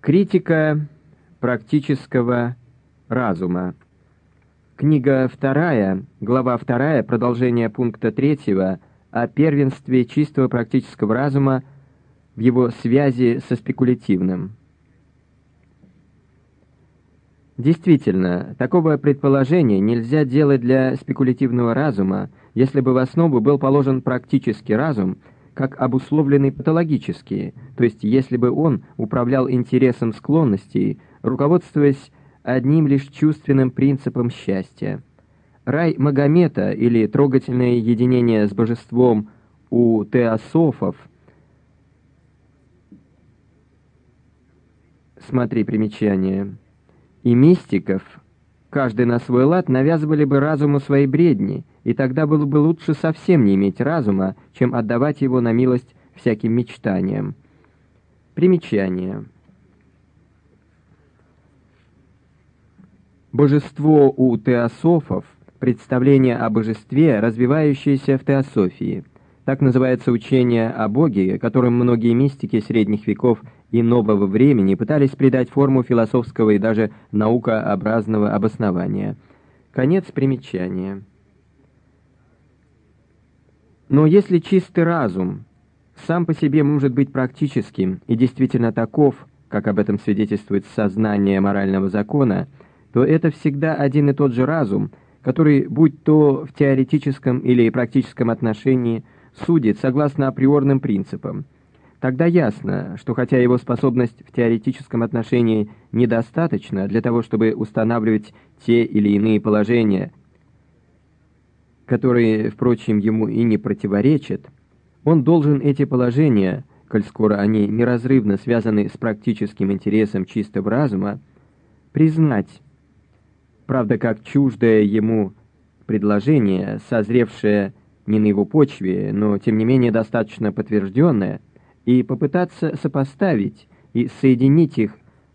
Критика практического разума. Книга 2, глава 2, продолжение пункта 3 о первенстве чистого практического разума в его связи со спекулятивным. Действительно, такого предположения нельзя делать для спекулятивного разума, если бы в основу был положен практический разум, как обусловленный патологически, то есть если бы он управлял интересом склонностей, руководствуясь одним лишь чувственным принципом счастья. Рай Магомета или трогательное единение с божеством у теософов Смотри примечание и мистиков, каждый на свой лад навязывали бы разуму свои бредни, и тогда было бы лучше совсем не иметь разума, чем отдавать его на милость всяким мечтаниям. Примечание. Божество у теософов – представление о божестве, развивающееся в теософии. Так называется учение о Боге, которым многие мистики средних веков – и нового времени пытались придать форму философского и даже наукообразного обоснования. Конец примечания. Но если чистый разум сам по себе может быть практическим и действительно таков, как об этом свидетельствует сознание морального закона, то это всегда один и тот же разум, который, будь то в теоретическом или практическом отношении, судит согласно априорным принципам – Тогда ясно, что хотя его способность в теоретическом отношении недостаточна для того, чтобы устанавливать те или иные положения, которые, впрочем, ему и не противоречат, он должен эти положения, коль скоро они неразрывно связаны с практическим интересом чистого разума, признать, правда, как чуждое ему предложение, созревшее не на его почве, но, тем не менее, достаточно подтвержденное – и попытаться сопоставить и соединить их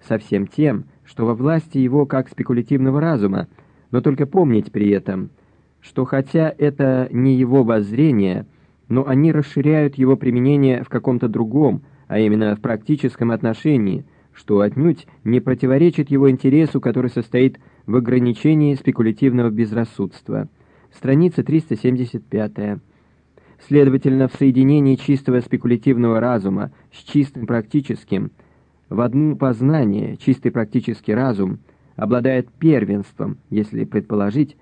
со всем тем, что во власти его как спекулятивного разума, но только помнить при этом, что хотя это не его воззрение, но они расширяют его применение в каком-то другом, а именно в практическом отношении, что отнюдь не противоречит его интересу, который состоит в ограничении спекулятивного безрассудства. Страница 375. Следовательно, в соединении чистого спекулятивного разума с чистым практическим, в одно познание чистый практический разум обладает первенством, если предположить,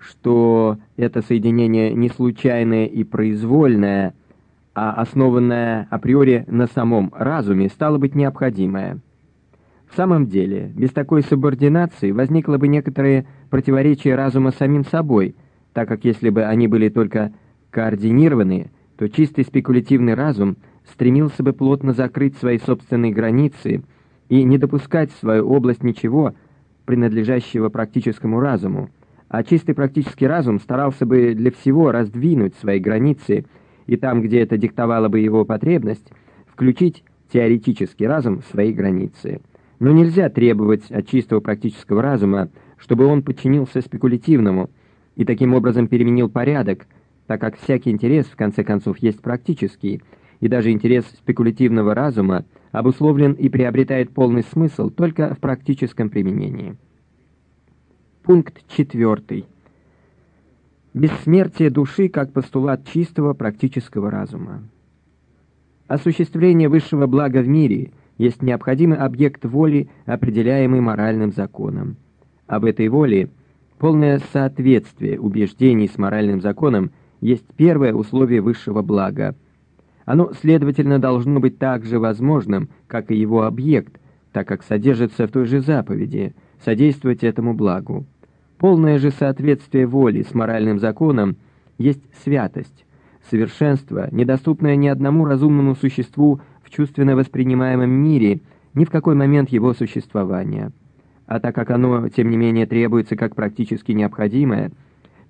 что это соединение не случайное и произвольное, а основанное априори на самом разуме, стало быть необходимое. В самом деле, без такой субординации возникло бы некоторое противоречие разума самим собой – так как если бы они были только координированы, то чистый спекулятивный разум стремился бы плотно закрыть свои собственные границы и не допускать в свою область ничего, принадлежащего практическому разуму, а чистый практический разум старался бы для всего раздвинуть свои границы и там, где это диктовало бы его потребность, включить теоретический разум в свои границы. Но нельзя требовать от чистого практического разума, чтобы он подчинился спекулятивному, и таким образом переменил порядок, так как всякий интерес, в конце концов, есть практический, и даже интерес спекулятивного разума обусловлен и приобретает полный смысл только в практическом применении. Пункт четвертый. Бессмертие души как постулат чистого практического разума. Осуществление высшего блага в мире есть необходимый объект воли, определяемый моральным законом. Об этой воле – Полное соответствие убеждений с моральным законом есть первое условие высшего блага. Оно, следовательно, должно быть так же возможным, как и его объект, так как содержится в той же заповеди, содействовать этому благу. Полное же соответствие воли с моральным законом есть святость, совершенство, недоступное ни одному разумному существу в чувственно воспринимаемом мире, ни в какой момент его существования а так как оно, тем не менее, требуется как практически необходимое,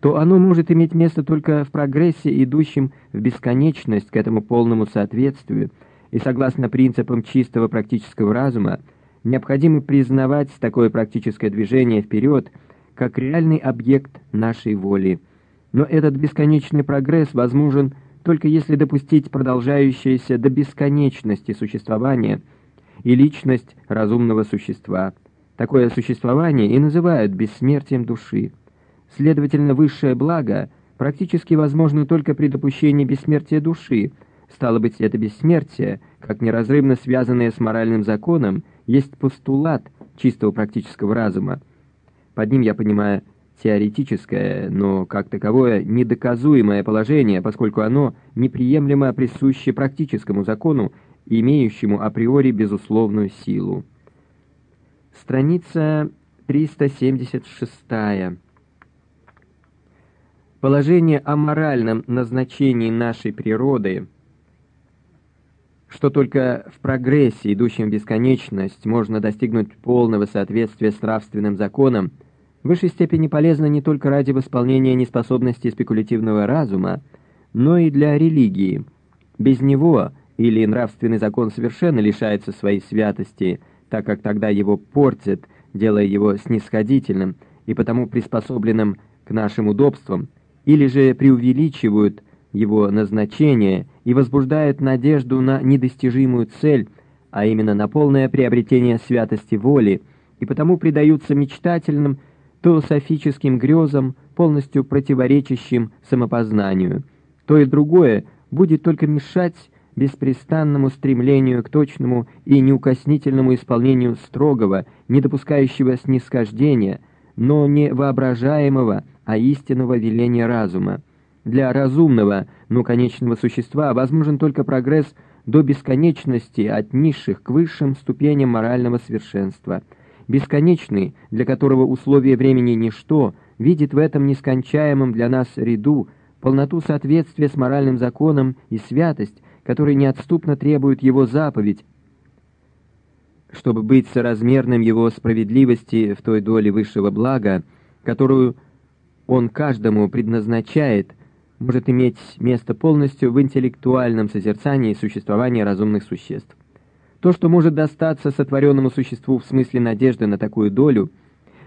то оно может иметь место только в прогрессе, идущем в бесконечность к этому полному соответствию, и согласно принципам чистого практического разума, необходимо признавать такое практическое движение вперед как реальный объект нашей воли. Но этот бесконечный прогресс возможен только если допустить продолжающееся до бесконечности существование и личность разумного существа. Такое существование и называют бессмертием души. Следовательно, высшее благо практически возможно только при допущении бессмертия души. Стало быть, это бессмертие, как неразрывно связанное с моральным законом, есть постулат чистого практического разума. Под ним я понимаю теоретическое, но как таковое недоказуемое положение, поскольку оно неприемлемо присуще практическому закону, имеющему априори безусловную силу. Страница 376. Положение о моральном назначении нашей природы, что только в прогрессе, идущем в бесконечность, можно достигнуть полного соответствия с нравственным законом, в высшей степени полезно не только ради восполнения неспособности спекулятивного разума, но и для религии. Без него или нравственный закон совершенно лишается своей святости, так как тогда его портят, делая его снисходительным и потому приспособленным к нашим удобствам, или же преувеличивают его назначение и возбуждают надежду на недостижимую цель, а именно на полное приобретение святости воли, и потому предаются мечтательным, философическим грезам, полностью противоречащим самопознанию. То и другое будет только мешать беспрестанному стремлению к точному и неукоснительному исполнению строгого, не допускающего снисхождения, но не воображаемого, а истинного веления разума. Для разумного, но конечного существа возможен только прогресс до бесконечности от низших к высшим ступеням морального совершенства. Бесконечный, для которого условие времени ничто, видит в этом нескончаемом для нас ряду полноту соответствия с моральным законом и святость, который неотступно требует его заповедь, чтобы быть соразмерным его справедливости в той доле высшего блага, которую он каждому предназначает, может иметь место полностью в интеллектуальном созерцании существования разумных существ. То, что может достаться сотворенному существу в смысле надежды на такую долю,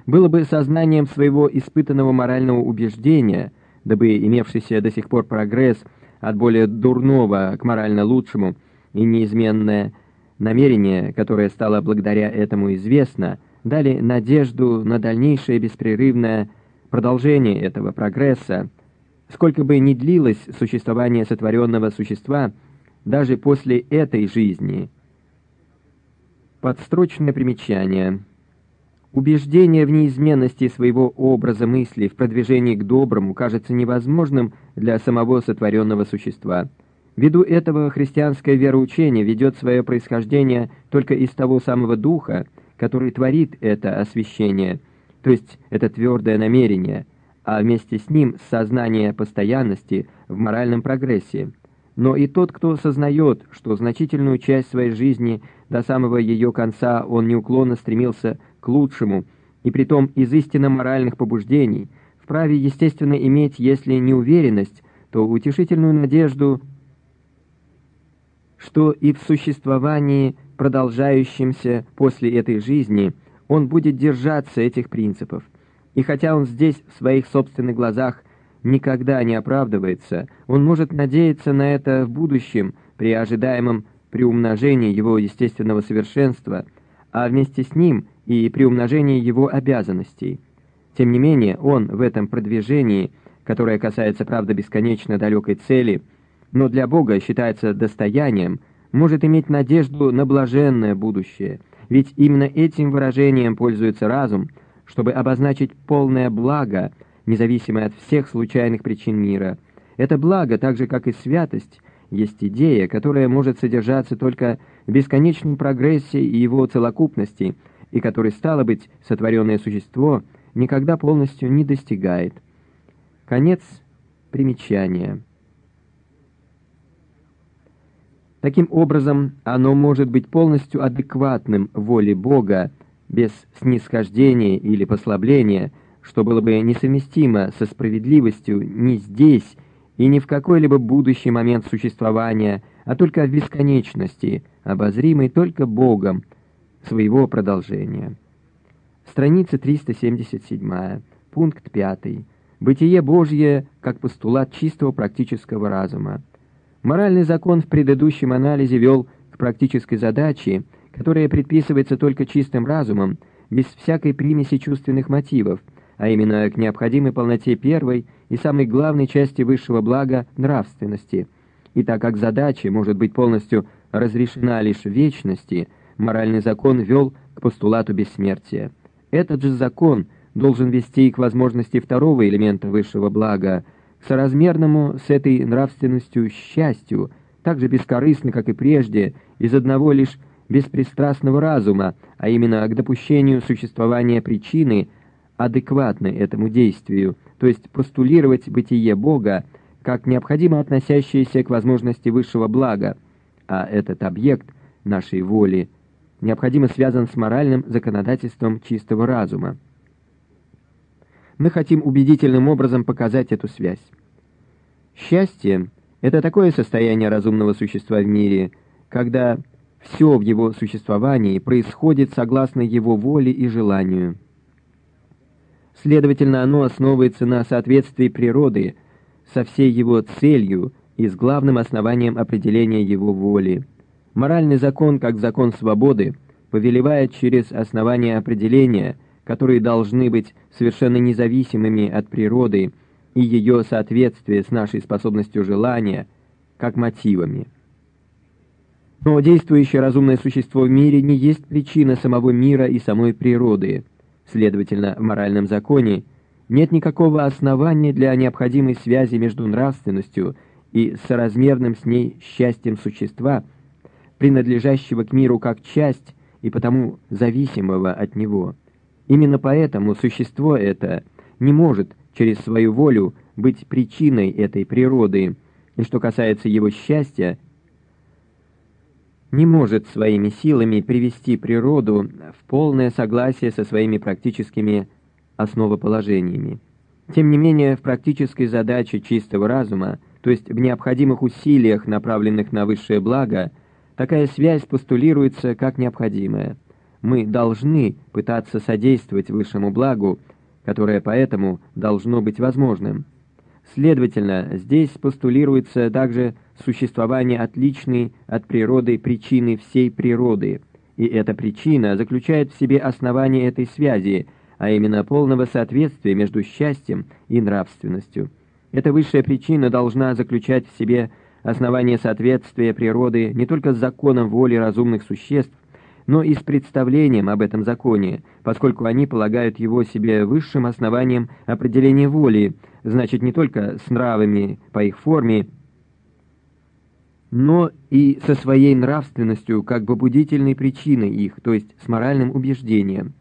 было бы сознанием своего испытанного морального убеждения, дабы имевшийся до сих пор прогресс – от более дурного к морально лучшему, и неизменное намерение, которое стало благодаря этому известно, дали надежду на дальнейшее беспрерывное продолжение этого прогресса, сколько бы ни длилось существование сотворенного существа, даже после этой жизни. Подстрочное примечание – Убеждение в неизменности своего образа мысли в продвижении к доброму кажется невозможным для самого сотворенного существа. Ввиду этого христианское вероучение ведет свое происхождение только из того самого духа, который творит это освящение, то есть это твердое намерение, а вместе с ним сознание постоянности в моральном прогрессе. Но и тот, кто сознает, что значительную часть своей жизни до самого ее конца он неуклонно стремился к лучшему, и притом из истинно моральных побуждений, вправе, естественно, иметь, если не уверенность, то утешительную надежду, что и в существовании, продолжающемся после этой жизни, он будет держаться этих принципов. И хотя он здесь, в своих собственных глазах, никогда не оправдывается, он может надеяться на это в будущем при ожидаемом приумножении его естественного совершенства, а вместе с ним и при умножении его обязанностей. Тем не менее, он в этом продвижении, которое касается, правда, бесконечно далекой цели, но для Бога считается достоянием, может иметь надежду на блаженное будущее, ведь именно этим выражением пользуется разум, чтобы обозначить полное благо, независимое от всех случайных причин мира. Это благо, так же как и святость, есть идея, которая может содержаться только в бесконечном прогрессе и его целокупности – и который, стало быть, сотворенное существо никогда полностью не достигает. Конец примечания. Таким образом, оно может быть полностью адекватным воле Бога, без снисхождения или послабления, что было бы несовместимо со справедливостью ни здесь и ни в какой-либо будущий момент существования, а только в бесконечности, обозримой только Богом, своего продолжения. Страница 377, пункт 5. Бытие Божье как постулат чистого практического разума. Моральный закон в предыдущем анализе вел к практической задаче, которая предписывается только чистым разумом, без всякой примеси чувственных мотивов, а именно к необходимой полноте первой и самой главной части высшего блага нравственности. И так как задача может быть полностью разрешена лишь вечности, моральный закон вел к постулату бессмертия. Этот же закон должен вести и к возможности второго элемента высшего блага, к соразмерному с этой нравственностью счастью, так же бескорыстно, как и прежде, из одного лишь беспристрастного разума, а именно к допущению существования причины, адекватной этому действию, то есть постулировать бытие Бога как необходимо относящееся к возможности высшего блага, а этот объект нашей воли необходимо связан с моральным законодательством чистого разума. Мы хотим убедительным образом показать эту связь. Счастье — это такое состояние разумного существа в мире, когда все в его существовании происходит согласно его воле и желанию. Следовательно, оно основывается на соответствии природы со всей его целью и с главным основанием определения его воли. Моральный закон, как закон свободы, повелевает через основания определения, которые должны быть совершенно независимыми от природы и ее соответствия с нашей способностью желания, как мотивами. Но действующее разумное существо в мире не есть причина самого мира и самой природы. Следовательно, в моральном законе нет никакого основания для необходимой связи между нравственностью и соразмерным с ней счастьем существа, принадлежащего к миру как часть и потому зависимого от него. Именно поэтому существо это не может через свою волю быть причиной этой природы, и что касается его счастья, не может своими силами привести природу в полное согласие со своими практическими основоположениями. Тем не менее, в практической задаче чистого разума, то есть в необходимых усилиях, направленных на высшее благо, такая связь постулируется как необходимая. Мы должны пытаться содействовать высшему благу, которое поэтому должно быть возможным. Следовательно, здесь постулируется также существование отличной от природы причины всей природы, и эта причина заключает в себе основание этой связи, а именно полного соответствия между счастьем и нравственностью. Эта высшая причина должна заключать в себе основание соответствия природы не только законом воли разумных существ, но и с представлением об этом законе, поскольку они полагают его себе высшим основанием определения воли, значит не только с нравами по их форме, но и со своей нравственностью как побудительной причиной их, то есть с моральным убеждением.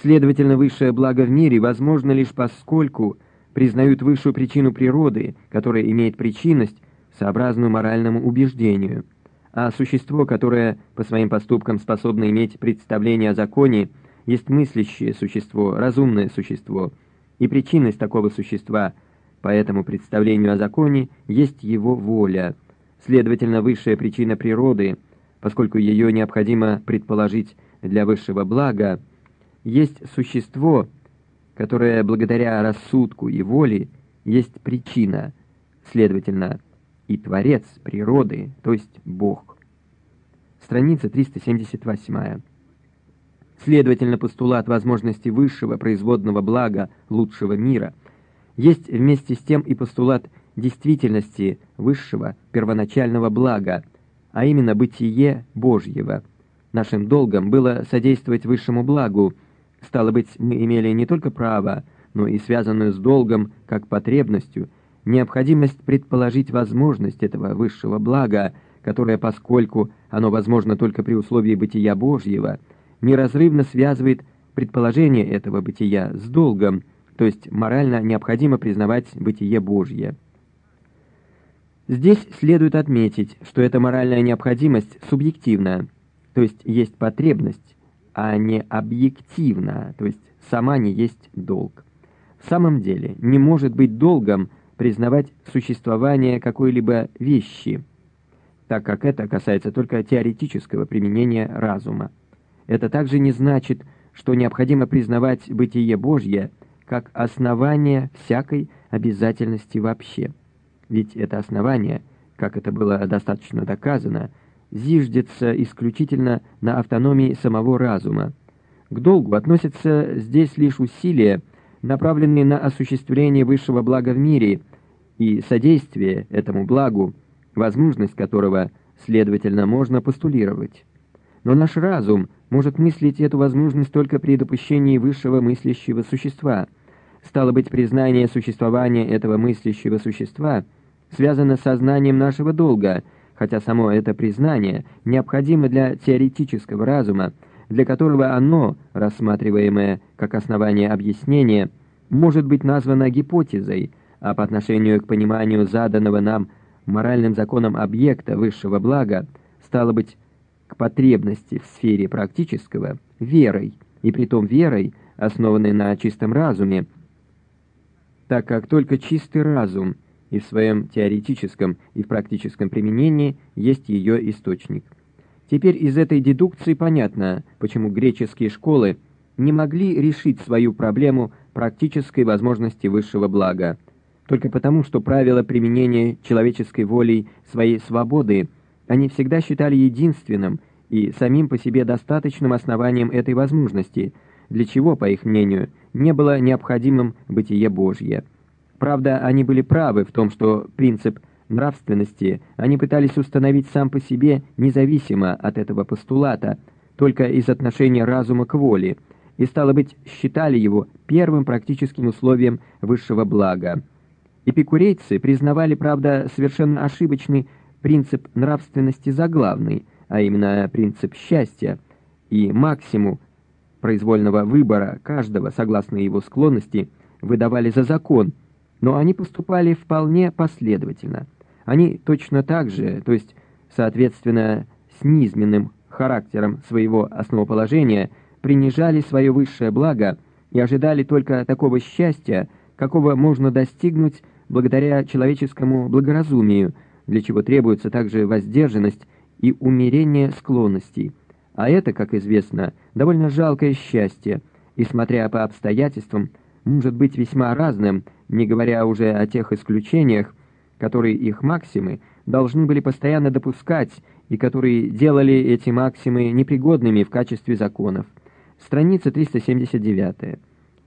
Следовательно, высшее благо в мире возможно лишь поскольку признают высшую причину природы, которая имеет причинность, сообразную моральному убеждению – а существо, которое по своим поступкам способно иметь представление о законе, есть мыслящее существо, разумное существо, и причинность такого существа по этому представлению о законе есть его воля. Следовательно, высшая причина природы, поскольку ее необходимо предположить для высшего блага, есть существо, которое благодаря рассудку и воле есть причина, следовательно, и Творец природы, то есть Бог. Страница 378. Следовательно, постулат возможности высшего производного блага лучшего мира есть вместе с тем и постулат действительности высшего первоначального блага, а именно бытие Божьего. Нашим долгом было содействовать высшему благу, стало быть, мы имели не только право, но и связанную с долгом как потребностью – необходимость предположить возможность этого высшего блага, которое, поскольку оно возможно только при условии бытия Божьего, неразрывно связывает предположение этого бытия с долгом, то есть морально необходимо признавать бытие Божье. Здесь следует отметить, что эта моральная необходимость субъективна, то есть есть потребность, а не объективна, то есть сама не есть долг. В самом деле не может быть долгом признавать существование какой-либо вещи, так как это касается только теоретического применения разума. Это также не значит, что необходимо признавать бытие Божье как основание всякой обязательности вообще. Ведь это основание, как это было достаточно доказано, зиждется исключительно на автономии самого разума. К долгу относятся здесь лишь усилия, направленные на осуществление высшего блага в мире и содействие этому благу, возможность которого, следовательно, можно постулировать. Но наш разум может мыслить эту возможность только при допущении высшего мыслящего существа. Стало быть, признание существования этого мыслящего существа связано с сознанием нашего долга, хотя само это признание необходимо для теоретического разума, для которого оно, рассматриваемое как основание объяснения, может быть названо гипотезой, а по отношению к пониманию заданного нам моральным законом объекта высшего блага, стало быть, к потребности в сфере практического верой, и притом верой, основанной на чистом разуме, так как только чистый разум и в своем теоретическом и в практическом применении есть ее источник. Теперь из этой дедукции понятно, почему греческие школы не могли решить свою проблему практической возможности высшего блага, только потому, что правила применения человеческой волей своей свободы они всегда считали единственным и самим по себе достаточным основанием этой возможности, для чего, по их мнению, не было необходимым бытие Божье. Правда, они были правы в том, что принцип нравственности они пытались установить сам по себе независимо от этого постулата, только из отношения разума к воле, и, стало быть, считали его первым практическим условием высшего блага. Эпикурейцы признавали, правда, совершенно ошибочный принцип нравственности за главный, а именно принцип счастья, и максимум произвольного выбора каждого, согласно его склонности, выдавали за закон, но они поступали вполне последовательно. Они точно так же, то есть, соответственно, с низменным характером своего основоположения, принижали свое высшее благо и ожидали только такого счастья, какого можно достигнуть благодаря человеческому благоразумию, для чего требуется также воздержанность и умерение склонностей. А это, как известно, довольно жалкое счастье, и, смотря по обстоятельствам, может быть весьма разным, не говоря уже о тех исключениях, которые их максимы должны были постоянно допускать и которые делали эти максимы непригодными в качестве законов. Страница 379.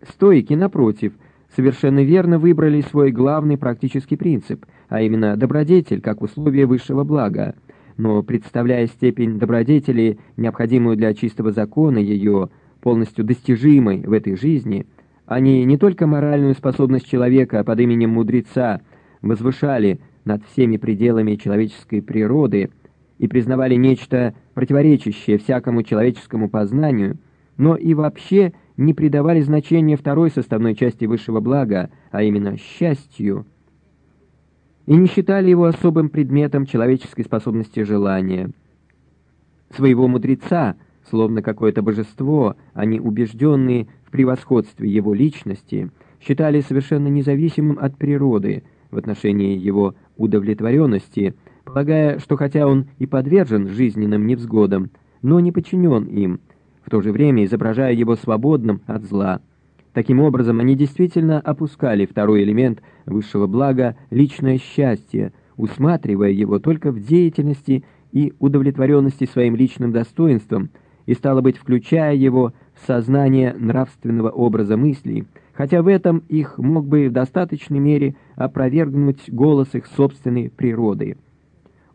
Стойки, напротив, совершенно верно выбрали свой главный практический принцип, а именно добродетель как условие высшего блага, но представляя степень добродетели, необходимую для чистого закона ее, полностью достижимой в этой жизни, они не только моральную способность человека под именем мудреца возвышали над всеми пределами человеческой природы и признавали нечто противоречащее всякому человеческому познанию, но и вообще не придавали значения второй составной части высшего блага, а именно счастью, и не считали его особым предметом человеческой способности желания. Своего мудреца, словно какое-то божество, они убежденные в превосходстве его личности, считали совершенно независимым от природы в отношении его удовлетворенности, полагая, что хотя он и подвержен жизненным невзгодам, но не подчинен им, в то же время изображая его свободным от зла. Таким образом, они действительно опускали второй элемент высшего блага – личное счастье, усматривая его только в деятельности и удовлетворенности своим личным достоинством, и, стало быть, включая его в сознание нравственного образа мыслей, хотя в этом их мог бы в достаточной мере опровергнуть голос их собственной природы.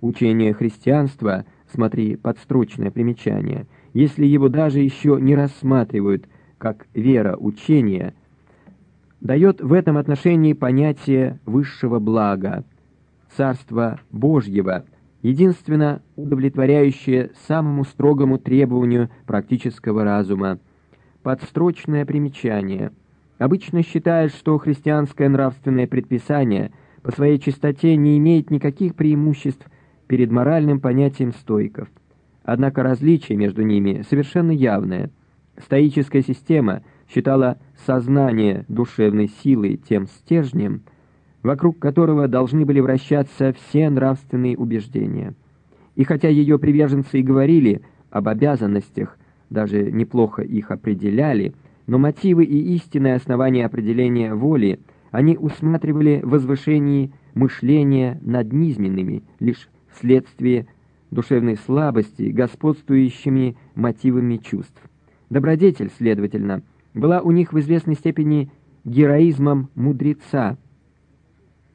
Учение христианства, смотри подстрочное примечание – если его даже еще не рассматривают как вера учения, дает в этом отношении понятие высшего блага, Царства Божьего, единственно удовлетворяющее самому строгому требованию практического разума. Подстрочное примечание. Обычно считают, что христианское нравственное предписание по своей чистоте не имеет никаких преимуществ перед моральным понятием стойков. Однако различие между ними совершенно явное. Стоическая система считала сознание душевной силы тем стержнем, вокруг которого должны были вращаться все нравственные убеждения. И хотя ее приверженцы и говорили об обязанностях, даже неплохо их определяли, но мотивы и истинное основание определения воли они усматривали в возвышении мышления над низменными, лишь вследствие душевной слабости, господствующими мотивами чувств. Добродетель, следовательно, была у них в известной степени героизмом мудреца,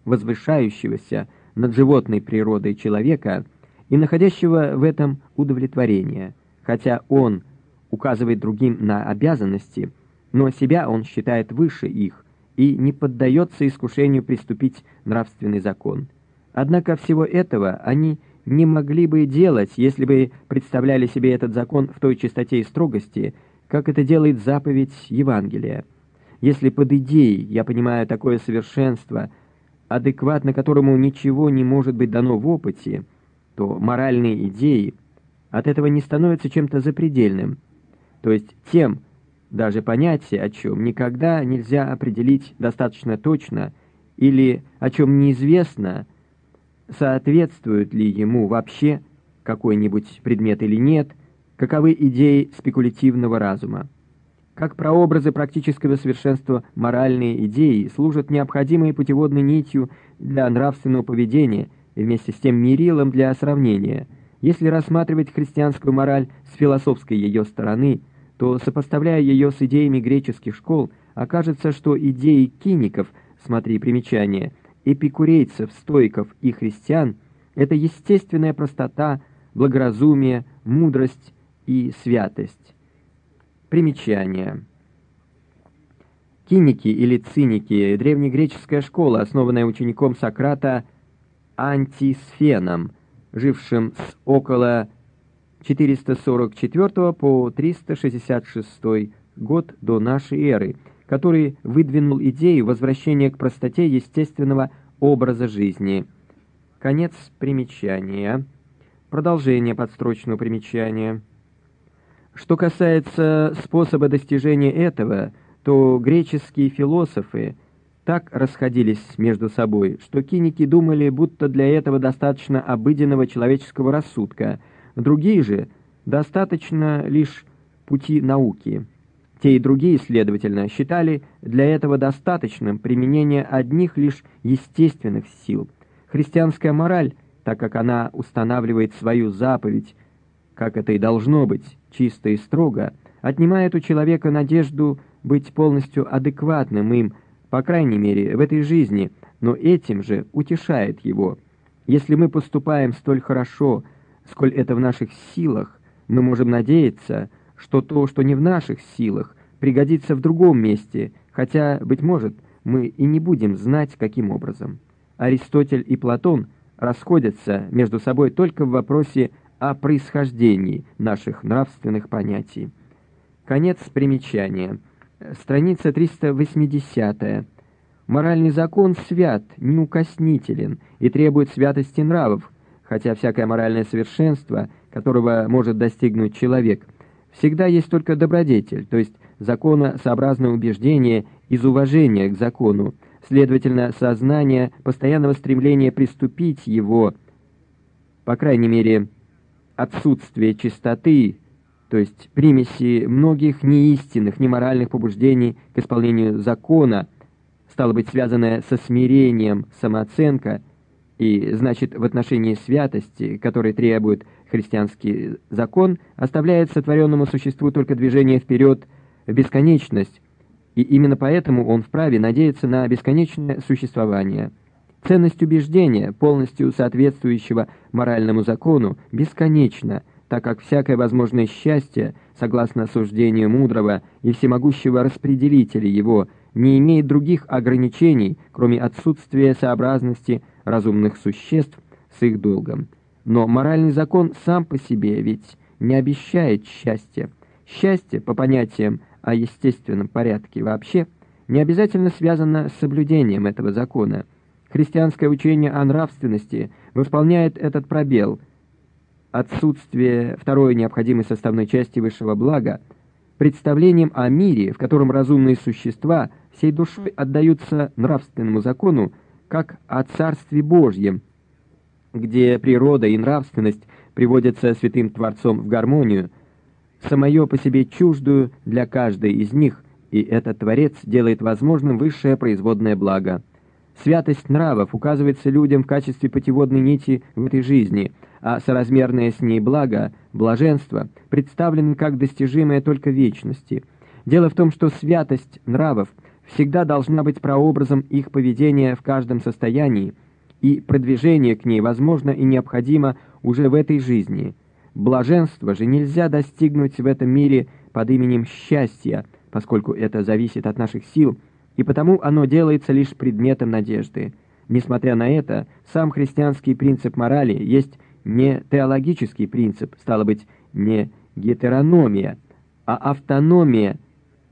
возвышающегося над животной природой человека и находящего в этом удовлетворение, хотя он указывает другим на обязанности, но себя он считает выше их и не поддается искушению приступить нравственный закон. Однако всего этого они не могли бы делать, если бы представляли себе этот закон в той чистоте и строгости, как это делает заповедь Евангелия. Если под идеей я понимаю такое совершенство, адекватно которому ничего не может быть дано в опыте, то моральные идеи от этого не становятся чем-то запредельным, то есть тем, даже понятие о чем никогда нельзя определить достаточно точно или о чем неизвестно, соответствует ли ему вообще какой-нибудь предмет или нет, каковы идеи спекулятивного разума. Как прообразы практического совершенства моральные идеи служат необходимой путеводной нитью для нравственного поведения и вместе с тем мерилом для сравнения. Если рассматривать христианскую мораль с философской ее стороны, то, сопоставляя ее с идеями греческих школ, окажется, что идеи киников, смотри примечание, эпикурейцев, стоиков и христиан – это естественная простота, благоразумие, мудрость и святость. Примечание. Киники или циники – древнегреческая школа, основанная учеником Сократа Антисфеном, жившим с около 444 по 366 год до нашей эры, который выдвинул идею возвращения к простоте естественного образа жизни. Конец примечания. Продолжение подстрочного примечания. Что касается способа достижения этого, то греческие философы так расходились между собой, что киники думали, будто для этого достаточно обыденного человеческого рассудка, другие же достаточно лишь пути науки. Те и другие, следовательно, считали для этого достаточным применение одних лишь естественных сил. Христианская мораль, так как она устанавливает свою заповедь, как это и должно быть, чисто и строго, отнимает у человека надежду быть полностью адекватным им, по крайней мере, в этой жизни, но этим же утешает его. Если мы поступаем столь хорошо, сколь это в наших силах, мы можем надеяться, что то, что не в наших силах, пригодится в другом месте, хотя, быть может, мы и не будем знать, каким образом. Аристотель и Платон расходятся между собой только в вопросе о происхождении наших нравственных понятий. Конец примечания. Страница 380. Моральный закон свят, неукоснителен и требует святости нравов, хотя всякое моральное совершенство, которого может достигнуть человек, всегда есть только добродетель, то есть законосообразное убеждение из уважения к закону, следовательно, сознание постоянного стремления приступить его, по крайней мере, отсутствие чистоты, то есть примеси многих неистинных, неморальных побуждений к исполнению закона, стало быть связанное со смирением, самооценка, и, значит, в отношении святости, который требует христианский закон, оставляет сотворенному существу только движение вперед в бесконечность, и именно поэтому он вправе надеяться на бесконечное существование – Ценность убеждения, полностью соответствующего моральному закону, бесконечна, так как всякое возможное счастье, согласно суждению мудрого и всемогущего распределителя его, не имеет других ограничений, кроме отсутствия сообразности разумных существ с их долгом. Но моральный закон сам по себе ведь не обещает счастья. Счастье, по понятиям о естественном порядке вообще, не обязательно связано с соблюдением этого закона – Христианское учение о нравственности восполняет этот пробел. Отсутствие второй необходимой составной части высшего блага представлением о мире, в котором разумные существа всей душой отдаются нравственному закону, как о Царстве Божьем, где природа и нравственность приводятся Святым Творцом в гармонию, самое по себе чуждую для каждой из них, и этот Творец делает возможным высшее производное благо – Святость нравов указывается людям в качестве путеводной нити в этой жизни, а соразмерное с ней благо, блаженство, представлено как достижимое только вечности. Дело в том, что святость нравов всегда должна быть прообразом их поведения в каждом состоянии, и продвижение к ней возможно и необходимо уже в этой жизни. Блаженство же нельзя достигнуть в этом мире под именем счастья, поскольку это зависит от наших сил, и потому оно делается лишь предметом надежды. Несмотря на это, сам христианский принцип морали есть не теологический принцип, стало быть, не гетерономия, а автономия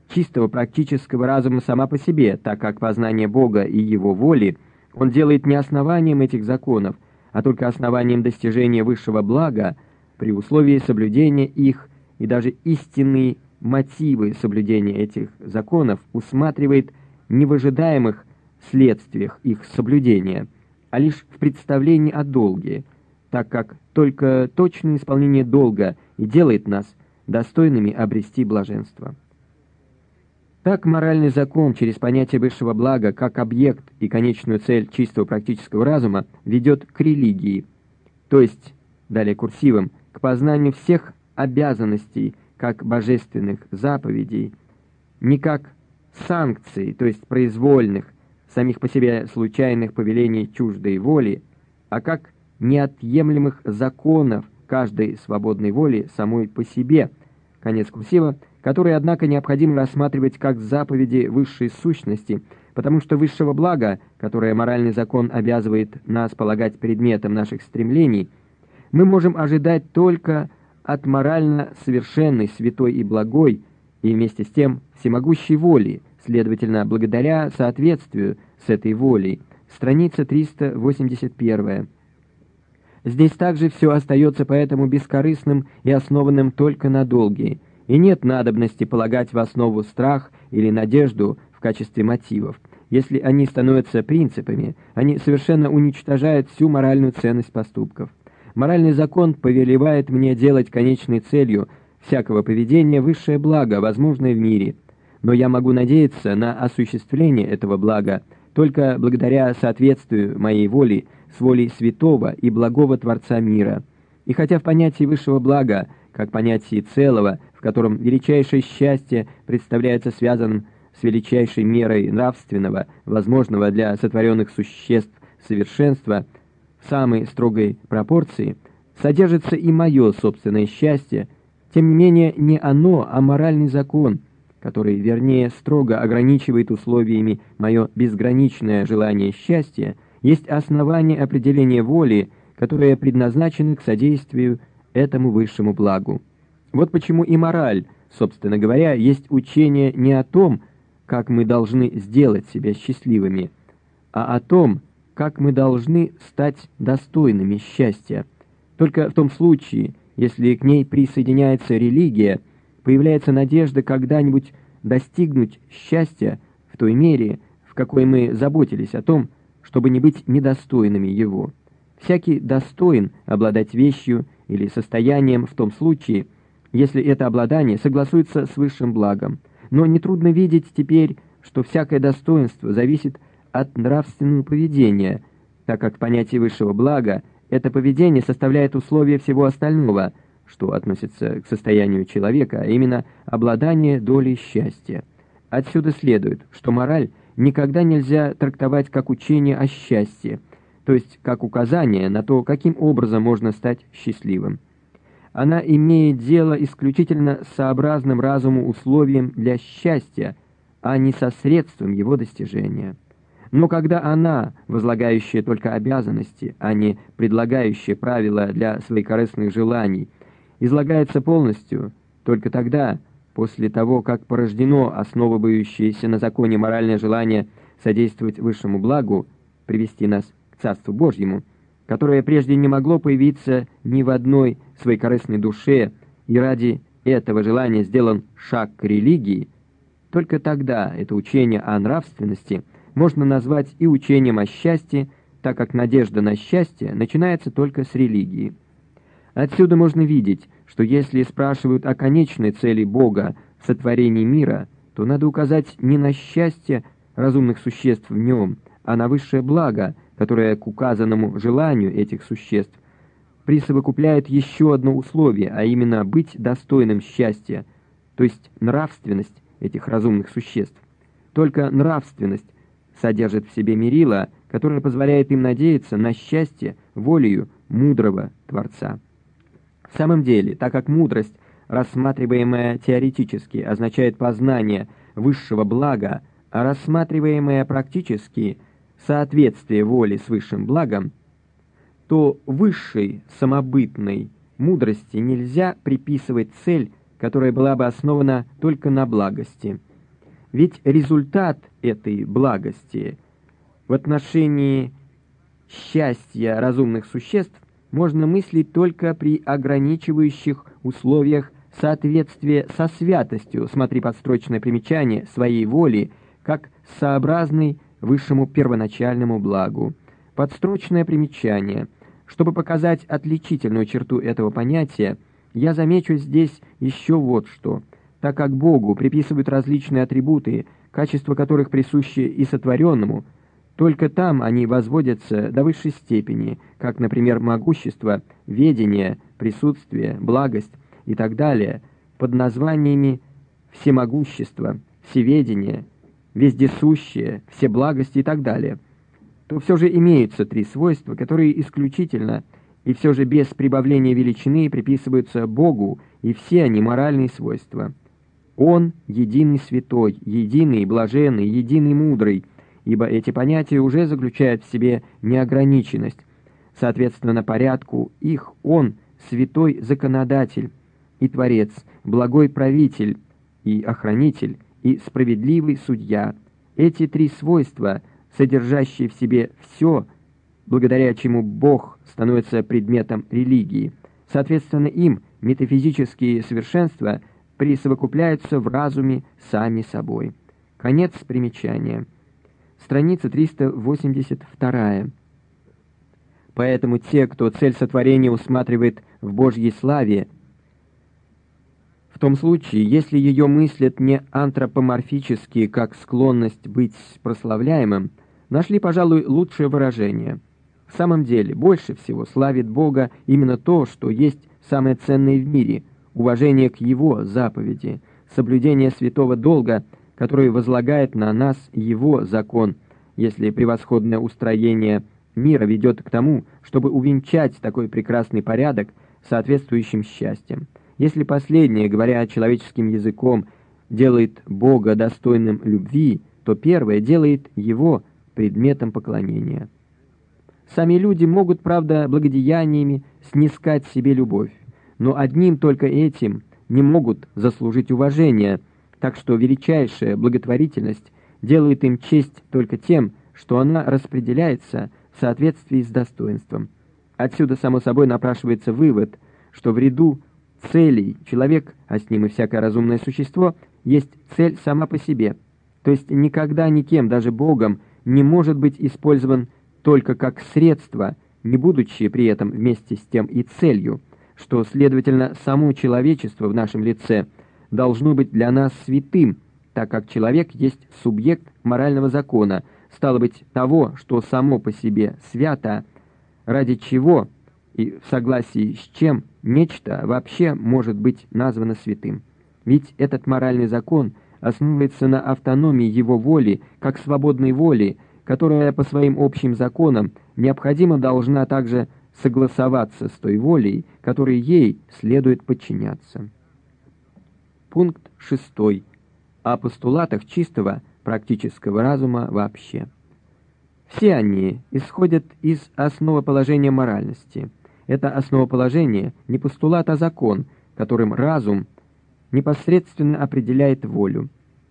чистого практического разума сама по себе, так как познание Бога и Его воли он делает не основанием этих законов, а только основанием достижения высшего блага при условии соблюдения их и даже истинные мотивы соблюдения этих законов усматривает не в ожидаемых следствиях их соблюдения, а лишь в представлении о долге, так как только точное исполнение долга и делает нас достойными обрести блаженство. Так моральный закон через понятие высшего блага как объект и конечную цель чистого практического разума ведет к религии, то есть, далее курсивом, к познанию всех обязанностей как божественных заповедей, не как санкций, то есть произвольных, самих по себе случайных повелений чуждой воли, а как неотъемлемых законов каждой свободной воли самой по себе. Конец курсива – которые, однако, необходимо рассматривать как заповеди высшей сущности, потому что высшего блага, которое моральный закон обязывает нас полагать предметом наших стремлений, мы можем ожидать только от морально совершенной, святой и благой, и вместе с тем всемогущей воли, следовательно, благодаря соответствию с этой волей. Страница 381. Здесь также все остается поэтому бескорыстным и основанным только на долге – и нет надобности полагать в основу страх или надежду в качестве мотивов. Если они становятся принципами, они совершенно уничтожают всю моральную ценность поступков. Моральный закон повелевает мне делать конечной целью всякого поведения высшее благо, возможное в мире. Но я могу надеяться на осуществление этого блага только благодаря соответствию моей воли с волей святого и благого Творца мира. И хотя в понятии высшего блага, как понятии целого, в котором величайшее счастье представляется связанным с величайшей мерой нравственного, возможного для сотворенных существ совершенства в самой строгой пропорции, содержится и мое собственное счастье, тем не менее не оно, а моральный закон, который, вернее, строго ограничивает условиями мое безграничное желание счастья, есть основание определения воли, которое предназначено к содействию этому высшему благу. Вот почему и мораль, собственно говоря, есть учение не о том, как мы должны сделать себя счастливыми, а о том, как мы должны стать достойными счастья. Только в том случае, если к ней присоединяется религия, появляется надежда когда-нибудь достигнуть счастья в той мере, в какой мы заботились о том, чтобы не быть недостойными его. Всякий достоин обладать вещью или состоянием в том случае, если это обладание согласуется с высшим благом. Но нетрудно видеть теперь, что всякое достоинство зависит от нравственного поведения, так как в понятии высшего блага это поведение составляет условие всего остального, что относится к состоянию человека, а именно обладание долей счастья. Отсюда следует, что мораль никогда нельзя трактовать как учение о счастье, то есть как указание на то, каким образом можно стать счастливым она имеет дело исключительно сообразным разуму условием для счастья, а не со средством его достижения. Но когда она, возлагающая только обязанности, а не предлагающая правила для своих корыстных желаний, излагается полностью, только тогда, после того, как порождено основывающееся на законе моральное желание содействовать высшему благу, привести нас к Царству Божьему, которое прежде не могло появиться ни в одной своей корыстной душе, и ради этого желания сделан шаг к религии, только тогда это учение о нравственности можно назвать и учением о счастье, так как надежда на счастье начинается только с религии. Отсюда можно видеть, что если спрашивают о конечной цели Бога в сотворении мира, то надо указать не на счастье разумных существ в нем, а на высшее благо, которое к указанному желанию этих существ присовокупляет еще одно условие, а именно быть достойным счастья, то есть нравственность этих разумных существ. Только нравственность содержит в себе мерила, которое позволяет им надеяться на счастье волею мудрого Творца. В самом деле, так как мудрость, рассматриваемая теоретически, означает познание высшего блага, а рассматриваемая практически – соответствие воли с высшим благом, то высшей самобытной мудрости нельзя приписывать цель, которая была бы основана только на благости. Ведь результат этой благости в отношении счастья разумных существ можно мыслить только при ограничивающих условиях соответствия со святостью, смотри подстрочное примечание, своей воли, как сообразный высшему первоначальному благу. Подстрочное примечание. Чтобы показать отличительную черту этого понятия, я замечу здесь еще вот что. Так как Богу приписывают различные атрибуты, качества которых присущи и сотворенному, только там они возводятся до высшей степени, как, например, могущество, ведение, присутствие, благость и так далее, под названиями всемогущество, всеведение, вездесущее, всеблагость и так далее, то все же имеются три свойства, которые исключительно и все же без прибавления величины приписываются Богу, и все они моральные свойства. Он — единый святой, единый блаженный, единый мудрый — ибо эти понятия уже заключают в себе неограниченность. Соответственно, порядку их он — святой законодатель и творец, благой правитель и охранитель, и справедливый судья. Эти три свойства, содержащие в себе все, благодаря чему Бог становится предметом религии, соответственно, им метафизические совершенства присовокупляются в разуме сами собой. Конец примечания страница 382. Поэтому те, кто цель сотворения усматривает в Божьей славе, в том случае, если ее мыслят не антропоморфически, как склонность быть прославляемым, нашли, пожалуй, лучшее выражение. В самом деле, больше всего славит Бога именно то, что есть самое ценное в мире – уважение к Его заповеди, соблюдение святого долга – который возлагает на нас его закон, если превосходное устроение мира ведет к тому, чтобы увенчать такой прекрасный порядок соответствующим счастьем. Если последнее, говоря человеческим языком, делает Бога достойным любви, то первое делает его предметом поклонения. Сами люди могут, правда, благодеяниями снискать себе любовь, но одним только этим не могут заслужить уважение – так что величайшая благотворительность делает им честь только тем, что она распределяется в соответствии с достоинством. Отсюда, само собой, напрашивается вывод, что в ряду целей. Человек, а с ним и всякое разумное существо, есть цель сама по себе, то есть никогда никем, даже Богом, не может быть использован только как средство, не будучи при этом вместе с тем и целью, что, следовательно, само человечество в нашем лице – должно быть для нас святым, так как человек есть субъект морального закона, стало быть, того, что само по себе свято, ради чего и в согласии с чем нечто вообще может быть названо святым. Ведь этот моральный закон основывается на автономии его воли, как свободной воли, которая по своим общим законам необходимо должна также согласоваться с той волей, которой ей следует подчиняться. Пункт 6. О постулатах чистого практического разума вообще. Все они исходят из основоположения моральности. Это основоположение не постулат, а закон, которым разум непосредственно определяет волю.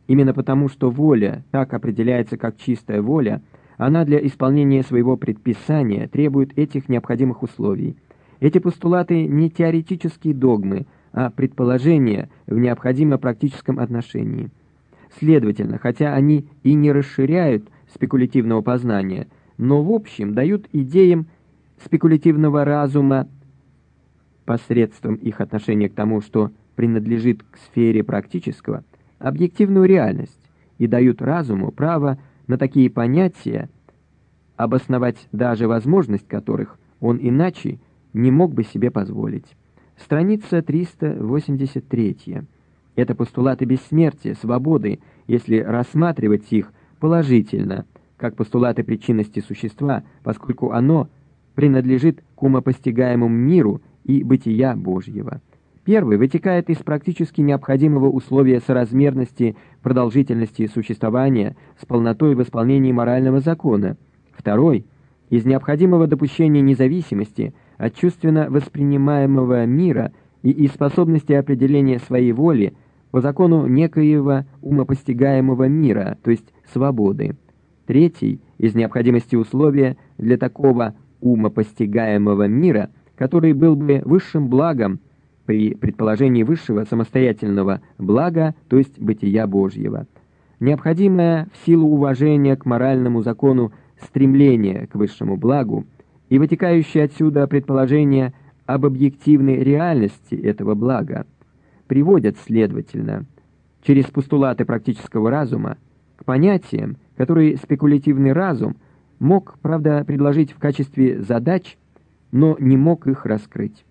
Именно потому, что воля так определяется как чистая воля, она для исполнения своего предписания требует этих необходимых условий. Эти постулаты не теоретические догмы, а предположения в необходимо практическом отношении. Следовательно, хотя они и не расширяют спекулятивного познания, но в общем дают идеям спекулятивного разума посредством их отношения к тому, что принадлежит к сфере практического, объективную реальность и дают разуму право на такие понятия, обосновать даже возможность которых он иначе не мог бы себе позволить. Страница 383. Это постулаты бессмертия, свободы, если рассматривать их положительно, как постулаты причинности существа, поскольку оно принадлежит к умопостигаемому миру и бытия Божьего. Первый вытекает из практически необходимого условия соразмерности продолжительности существования с полнотой в исполнении морального закона. Второй – из необходимого допущения независимости от чувственно воспринимаемого мира и из способности определения своей воли по закону некоего умопостигаемого мира, то есть свободы. Третий – из необходимости условия для такого умопостигаемого мира, который был бы высшим благом при предположении высшего самостоятельного блага, то есть бытия Божьего. Необходимое в силу уважения к моральному закону стремление к высшему благу и вытекающее отсюда предположение об объективной реальности этого блага приводят, следовательно, через постулаты практического разума к понятиям, которые спекулятивный разум мог, правда, предложить в качестве задач, но не мог их раскрыть.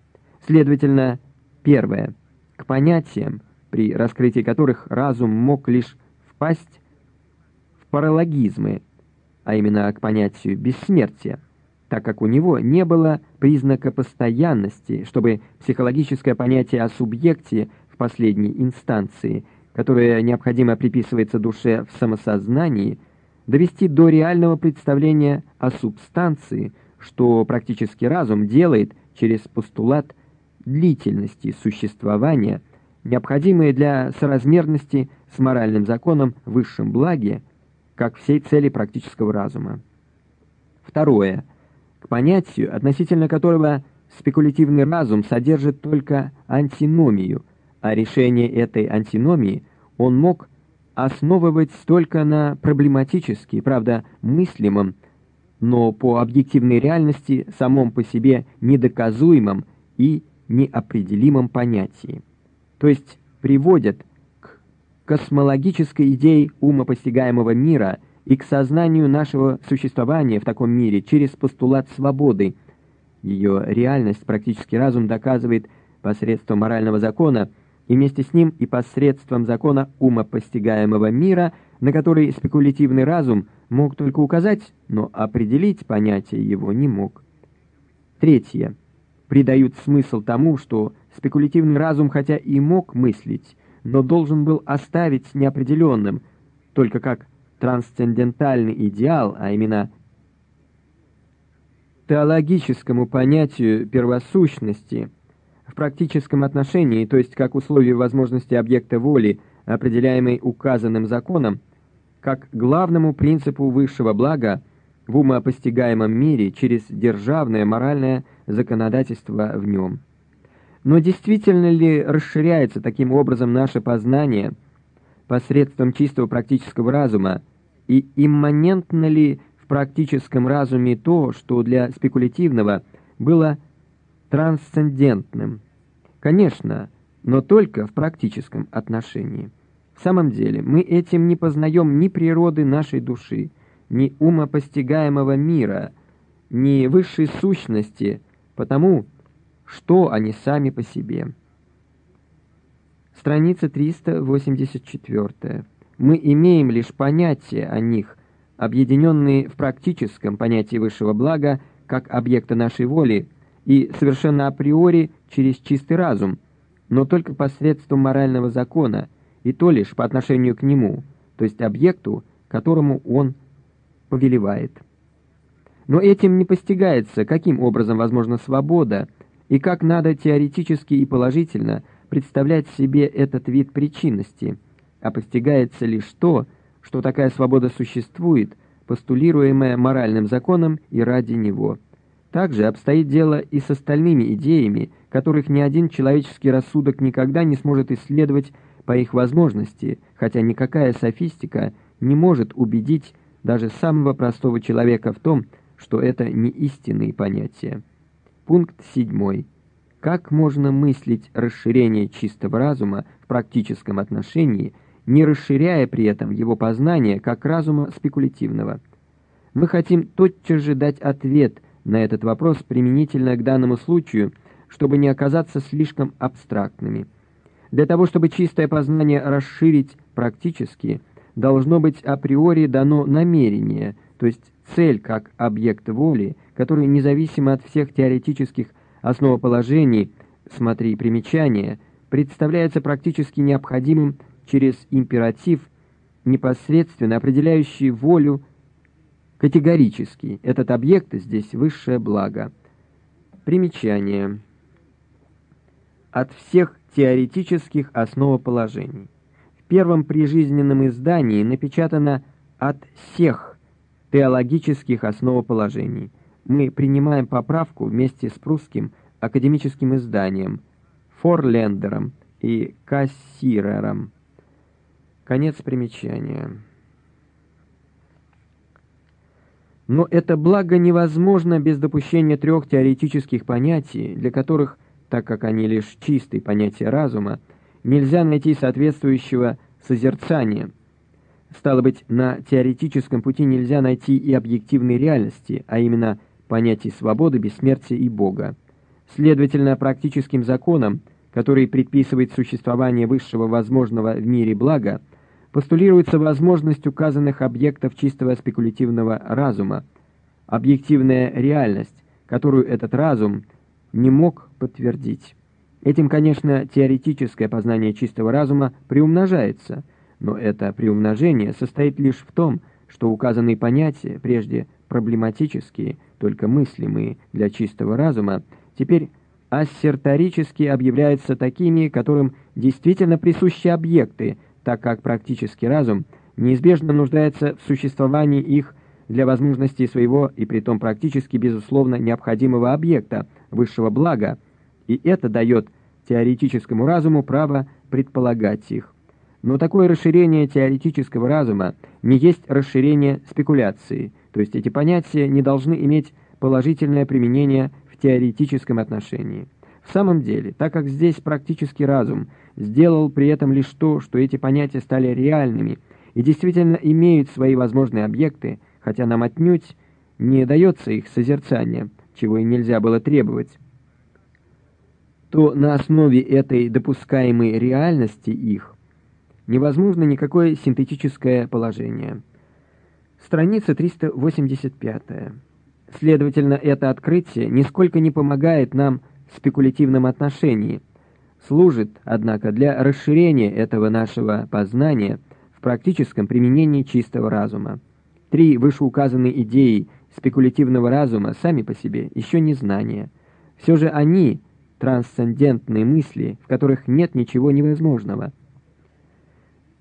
Следовательно, Первое. К понятиям, при раскрытии которых разум мог лишь впасть в паралогизмы, а именно к понятию бессмертия, так как у него не было признака постоянности, чтобы психологическое понятие о субъекте в последней инстанции, которое необходимо приписывается душе в самосознании, довести до реального представления о субстанции, что практически разум делает через постулат длительности существования, необходимые для соразмерности с моральным законом высшем благе, как всей цели практического разума. Второе. К понятию, относительно которого спекулятивный разум содержит только антиномию, а решение этой антиномии он мог основывать только на проблематически, правда, мыслимом, но по объективной реальности самом по себе недоказуемом и неопределимом понятии, то есть приводят к космологической идее умопостигаемого мира и к сознанию нашего существования в таком мире через постулат свободы. Ее реальность практически разум доказывает посредством морального закона и вместе с ним и посредством закона умопостигаемого мира, на который спекулятивный разум мог только указать, но определить понятие его не мог. Третье придают смысл тому, что спекулятивный разум хотя и мог мыслить, но должен был оставить неопределенным, только как трансцендентальный идеал, а именно теологическому понятию первосущности в практическом отношении, то есть как условие возможности объекта воли, определяемой указанным законом, как главному принципу высшего блага в умопостигаемом мире через державное моральное законодательства в нем. Но действительно ли расширяется таким образом наше познание посредством чистого практического разума, и имманентно ли в практическом разуме то, что для спекулятивного было трансцендентным? Конечно, но только в практическом отношении. В самом деле, мы этим не познаем ни природы нашей души, ни умопостигаемого мира, ни высшей сущности – потому что они сами по себе. Страница 384. Мы имеем лишь понятия о них, объединенные в практическом понятии высшего блага как объекта нашей воли и совершенно априори через чистый разум, но только посредством морального закона, и то лишь по отношению к нему, то есть объекту, которому он повелевает. Но этим не постигается, каким образом возможна свобода, и как надо теоретически и положительно представлять себе этот вид причинности, а постигается лишь то, что такая свобода существует, постулируемая моральным законом и ради него. Также обстоит дело и с остальными идеями, которых ни один человеческий рассудок никогда не сможет исследовать по их возможности, хотя никакая софистика не может убедить даже самого простого человека в том, что это не истинные понятия. Пункт 7. Как можно мыслить расширение чистого разума в практическом отношении, не расширяя при этом его познание как разума спекулятивного? Мы хотим тотчас же дать ответ на этот вопрос применительно к данному случаю, чтобы не оказаться слишком абстрактными. Для того, чтобы чистое познание расширить практически, должно быть априори дано намерение, то есть цель как объект воли, который независимо от всех теоретических основоположений, смотри примечания, представляется практически необходимым через императив, непосредственно определяющий волю категорически. Этот объект здесь высшее благо. Примечание. От всех теоретических основоположений. В первом прижизненном издании напечатано «от всех теологических основоположений». Мы принимаем поправку вместе с прусским академическим изданием Форлендером и Кассирером. Конец примечания. Но это благо невозможно без допущения трех теоретических понятий, для которых, так как они лишь чистые понятия разума, нельзя найти соответствующего созерцания. Стало быть, на теоретическом пути нельзя найти и объективной реальности, а именно понятий свободы, бессмертия и Бога. Следовательно, практическим законом, который предписывает существование высшего возможного в мире блага, постулируется возможность указанных объектов чистого спекулятивного разума, объективная реальность, которую этот разум не мог подтвердить. Этим, конечно, теоретическое познание чистого разума приумножается, но это приумножение состоит лишь в том, что указанные понятия, прежде проблематические, только мыслимые для чистого разума, теперь ассерторически объявляются такими, которым действительно присущи объекты, так как практический разум неизбежно нуждается в существовании их для возможности своего и притом практически безусловно необходимого объекта, высшего блага, и это дает теоретическому разуму право предполагать их. Но такое расширение теоретического разума не есть расширение спекуляции, то есть эти понятия не должны иметь положительное применение в теоретическом отношении. В самом деле, так как здесь практический разум сделал при этом лишь то, что эти понятия стали реальными и действительно имеют свои возможные объекты, хотя нам отнюдь не дается их созерцание, чего и нельзя было требовать, то на основе этой допускаемой реальности их невозможно никакое синтетическое положение. Страница 385. Следовательно, это открытие нисколько не помогает нам спекулятивном отношении, служит, однако, для расширения этого нашего познания в практическом применении чистого разума. Три вышеуказанные идеи спекулятивного разума сами по себе еще не знания. Все же они – трансцендентные мысли, в которых нет ничего невозможного.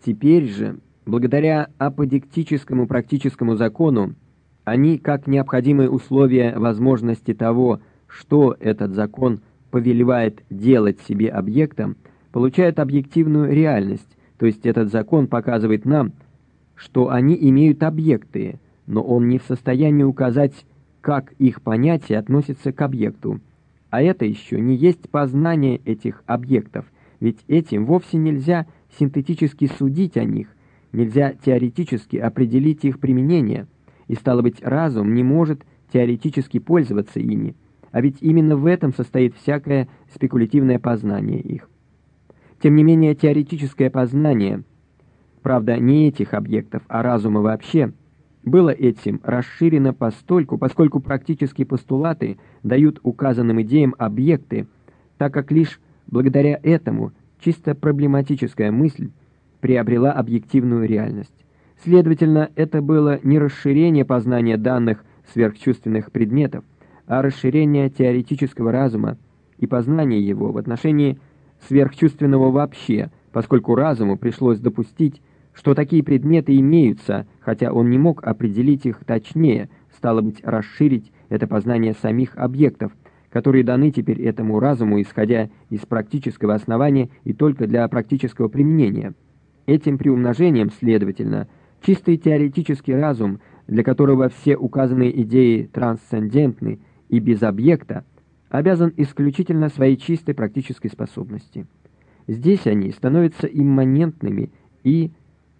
Теперь же, благодаря аподектическому практическому закону, они, как необходимые условия возможности того, что этот закон повелевает делать себе объектом, получают объективную реальность, то есть этот закон показывает нам, что они имеют объекты, но он не в состоянии указать, как их понятие относится к объекту. А это еще не есть познание этих объектов, ведь этим вовсе нельзя синтетически судить о них, нельзя теоретически определить их применение, и стало быть, разум не может теоретически пользоваться ими, а ведь именно в этом состоит всякое спекулятивное познание их. Тем не менее, теоретическое познание, правда, не этих объектов, а разума вообще, было этим расширено постольку, поскольку практические постулаты дают указанным идеям объекты, так как лишь благодаря этому чисто проблематическая мысль приобрела объективную реальность. Следовательно, это было не расширение познания данных сверхчувственных предметов, а расширение теоретического разума и познание его в отношении сверхчувственного вообще, поскольку разуму пришлось допустить, что такие предметы имеются, хотя он не мог определить их точнее, стало быть, расширить это познание самих объектов, которые даны теперь этому разуму, исходя из практического основания и только для практического применения. Этим приумножением, следовательно, чистый теоретический разум, для которого все указанные идеи трансцендентны, и без объекта, обязан исключительно своей чистой практической способности. Здесь они становятся имманентными и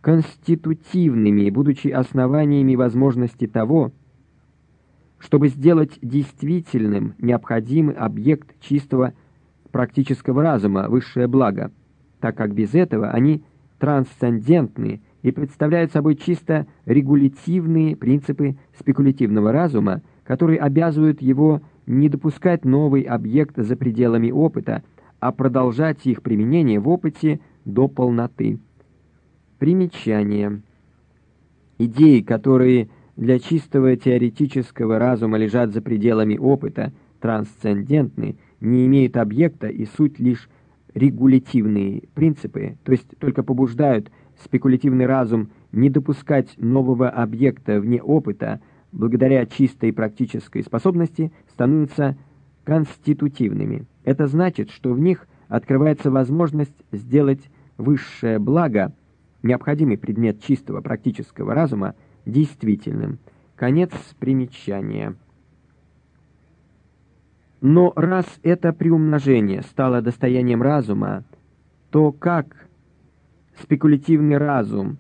конститутивными, будучи основаниями возможности того, чтобы сделать действительным необходимый объект чистого практического разума, высшее благо, так как без этого они трансцендентны и представляют собой чисто регулятивные принципы спекулятивного разума, которые обязывают его не допускать новый объект за пределами опыта, а продолжать их применение в опыте до полноты. Примечание. Идеи, которые для чистого теоретического разума лежат за пределами опыта, трансцендентны, не имеют объекта и суть лишь регулятивные принципы, то есть только побуждают спекулятивный разум не допускать нового объекта вне опыта, благодаря чистой практической способности становятся конститутивными. Это значит, что в них открывается возможность сделать высшее благо, необходимый предмет чистого практического разума, действительным. Конец примечания. Но раз это приумножение стало достоянием разума, то как спекулятивный разум,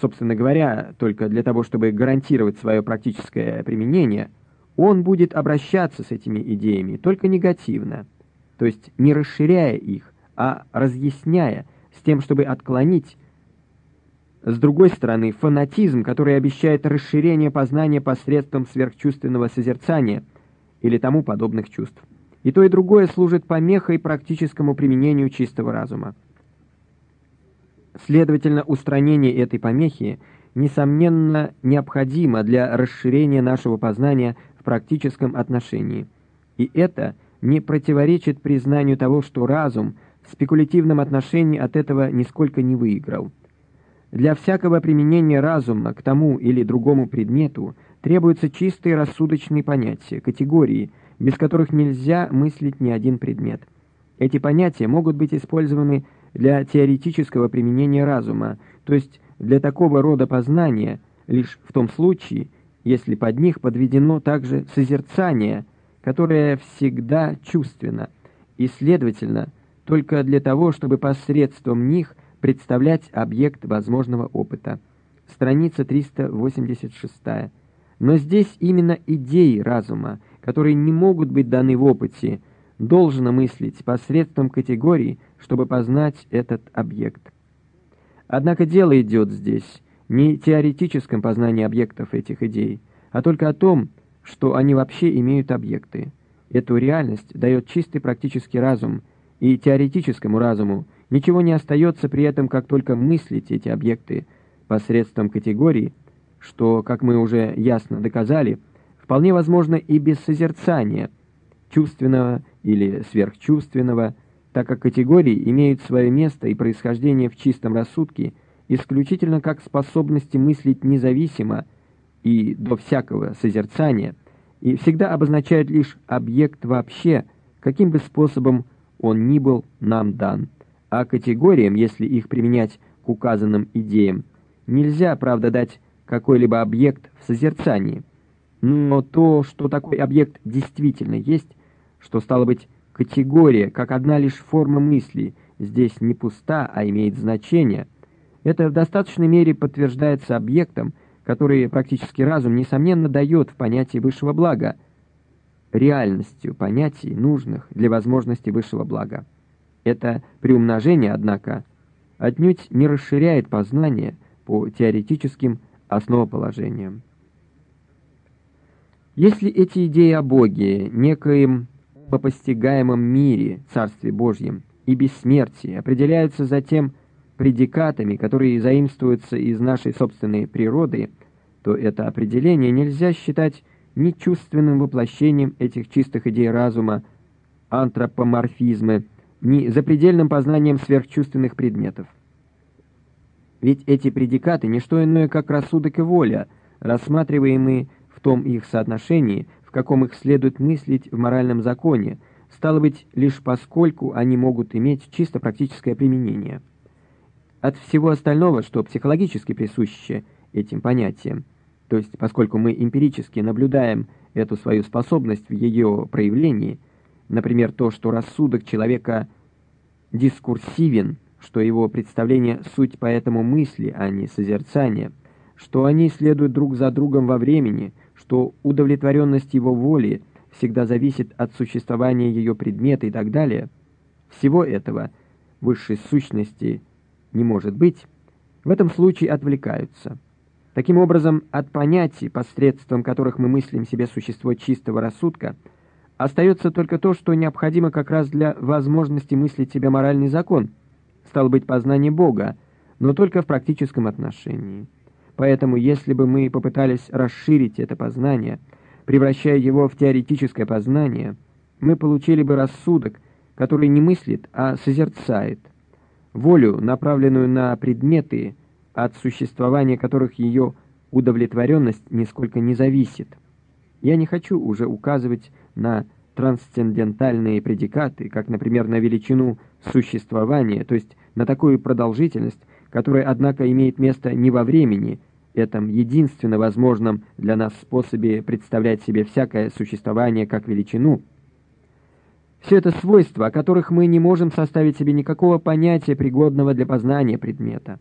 собственно говоря, только для того, чтобы гарантировать свое практическое применение, он будет обращаться с этими идеями только негативно, то есть не расширяя их, а разъясняя, с тем, чтобы отклонить с другой стороны, фанатизм, который обещает расширение познания посредством сверхчувственного созерцания или тому подобных чувств. И то, и другое служит помехой практическому применению чистого разума. Следовательно, устранение этой помехи, несомненно, необходимо для расширения нашего познания в практическом отношении. И это не противоречит признанию того, что разум в спекулятивном отношении от этого нисколько не выиграл. Для всякого применения разума к тому или другому предмету требуются чистые рассудочные понятия, категории, без которых нельзя мыслить ни один предмет. Эти понятия могут быть использованы для теоретического применения разума, то есть для такого рода познания, лишь в том случае, если под них подведено также созерцание, которое всегда чувственно, и, следовательно, только для того, чтобы посредством них – представлять объект возможного опыта. Страница 386. Но здесь именно идеи разума, которые не могут быть даны в опыте, должно мыслить посредством категорий, чтобы познать этот объект. Однако дело идет здесь не в теоретическом познании объектов этих идей, а только о том, что они вообще имеют объекты. Эту реальность дает чистый практический разум, и теоретическому разуму Ничего не остается при этом, как только мыслить эти объекты посредством категорий, что, как мы уже ясно доказали, вполне возможно и без созерцания, чувственного или сверхчувственного, так как категории имеют свое место и происхождение в чистом рассудке исключительно как способности мыслить независимо и до всякого созерцания, и всегда обозначают лишь объект вообще, каким бы способом он ни был нам дан а категориям, если их применять к указанным идеям, нельзя, правда, дать какой-либо объект в созерцании. Но то, что такой объект действительно есть, что стало быть категория, как одна лишь форма мысли, здесь не пуста, а имеет значение, это в достаточной мере подтверждается объектом, который практически разум, несомненно, дает в понятии высшего блага, реальностью понятий, нужных для возможности высшего блага. Это приумножение, однако, отнюдь не расширяет познание по теоретическим основоположениям. Если эти идеи о Боге, некоем попостигаемом мире, Царстве Божьем и бессмертии определяются затем предикатами, которые заимствуются из нашей собственной природы, то это определение нельзя считать ни чувственным воплощением этих чистых идей разума, антропоморфизма, ни запредельным познанием сверхчувственных предметов. Ведь эти предикаты – не что иное, как рассудок и воля, рассматриваемые в том их соотношении, в каком их следует мыслить в моральном законе, стало быть, лишь поскольку они могут иметь чисто практическое применение. От всего остального, что психологически присуще этим понятиям, то есть поскольку мы эмпирически наблюдаем эту свою способность в ее проявлении – Например, то, что рассудок человека дискурсивен, что его представление — суть поэтому мысли, а не созерцания, что они следуют друг за другом во времени, что удовлетворенность его воли всегда зависит от существования ее предмета и так далее, всего этого высшей сущности не может быть, в этом случае отвлекаются. Таким образом, от понятий, посредством которых мы мыслим себе существо чистого рассудка, остается только то, что необходимо как раз для возможности мыслить себе моральный закон, стало быть, познание Бога, но только в практическом отношении. Поэтому, если бы мы попытались расширить это познание, превращая его в теоретическое познание, мы получили бы рассудок, который не мыслит, а созерцает, волю, направленную на предметы, от существования которых ее удовлетворенность нисколько не зависит. Я не хочу уже указывать на трансцендентальные предикаты, как, например, на величину существования, то есть на такую продолжительность, которая, однако, имеет место не во времени, этом единственно возможном для нас способе представлять себе всякое существование как величину. Все это свойства, о которых мы не можем составить себе никакого понятия, пригодного для познания предмета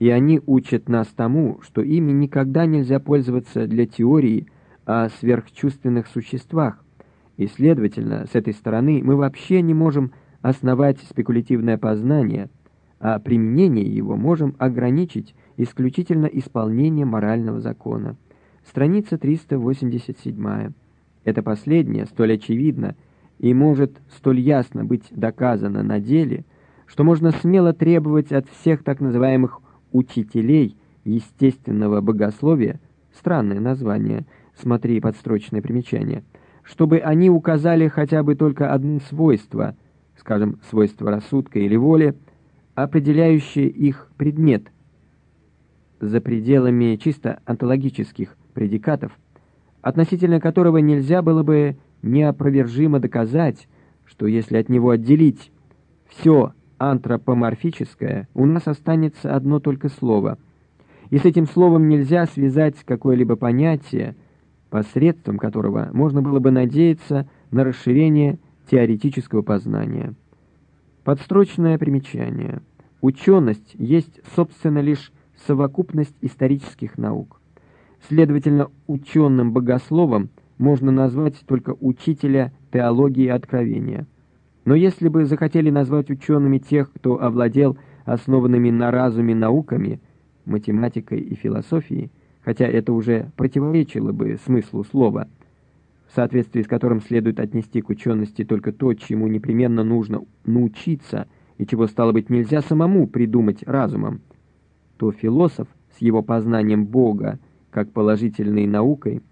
и они учат нас тому, что ими никогда нельзя пользоваться для теории о сверхчувственных существах, и, следовательно, с этой стороны мы вообще не можем основать спекулятивное познание, а применение его можем ограничить исключительно исполнением морального закона. Страница 387. Это последнее столь очевидно и может столь ясно быть доказано на деле, что можно смело требовать от всех так называемых учителей естественного богословия, странное название, смотри подстрочное примечание, чтобы они указали хотя бы только одно свойство, скажем, свойство рассудка или воли, определяющее их предмет, за пределами чисто онтологических предикатов, относительно которого нельзя было бы неопровержимо доказать, что если от него отделить все антропоморфическое, у нас останется одно только слово. И с этим словом нельзя связать какое-либо понятие, посредством которого можно было бы надеяться на расширение теоретического познания. Подстрочное примечание. Ученость есть, собственно, лишь совокупность исторических наук. Следовательно, ученым-богословом можно назвать только учителя теологии откровения – но если бы захотели назвать учеными тех, кто овладел основанными на разуме науками, математикой и философией, хотя это уже противоречило бы смыслу слова, в соответствии с которым следует отнести к учености только то, чему непременно нужно научиться и чего, стало быть, нельзя самому придумать разумом, то философ с его познанием Бога как положительной наукой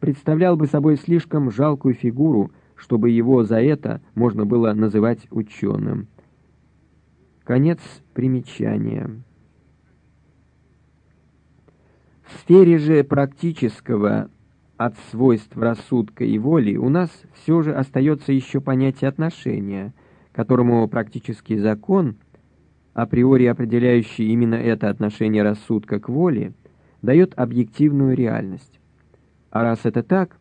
представлял бы собой слишком жалкую фигуру, чтобы его за это можно было называть ученым. Конец примечания. В сфере же практического от свойств рассудка и воли у нас все же остается еще понятие отношения, которому практический закон, априори определяющий именно это отношение рассудка к воле, дает объективную реальность. А раз это так,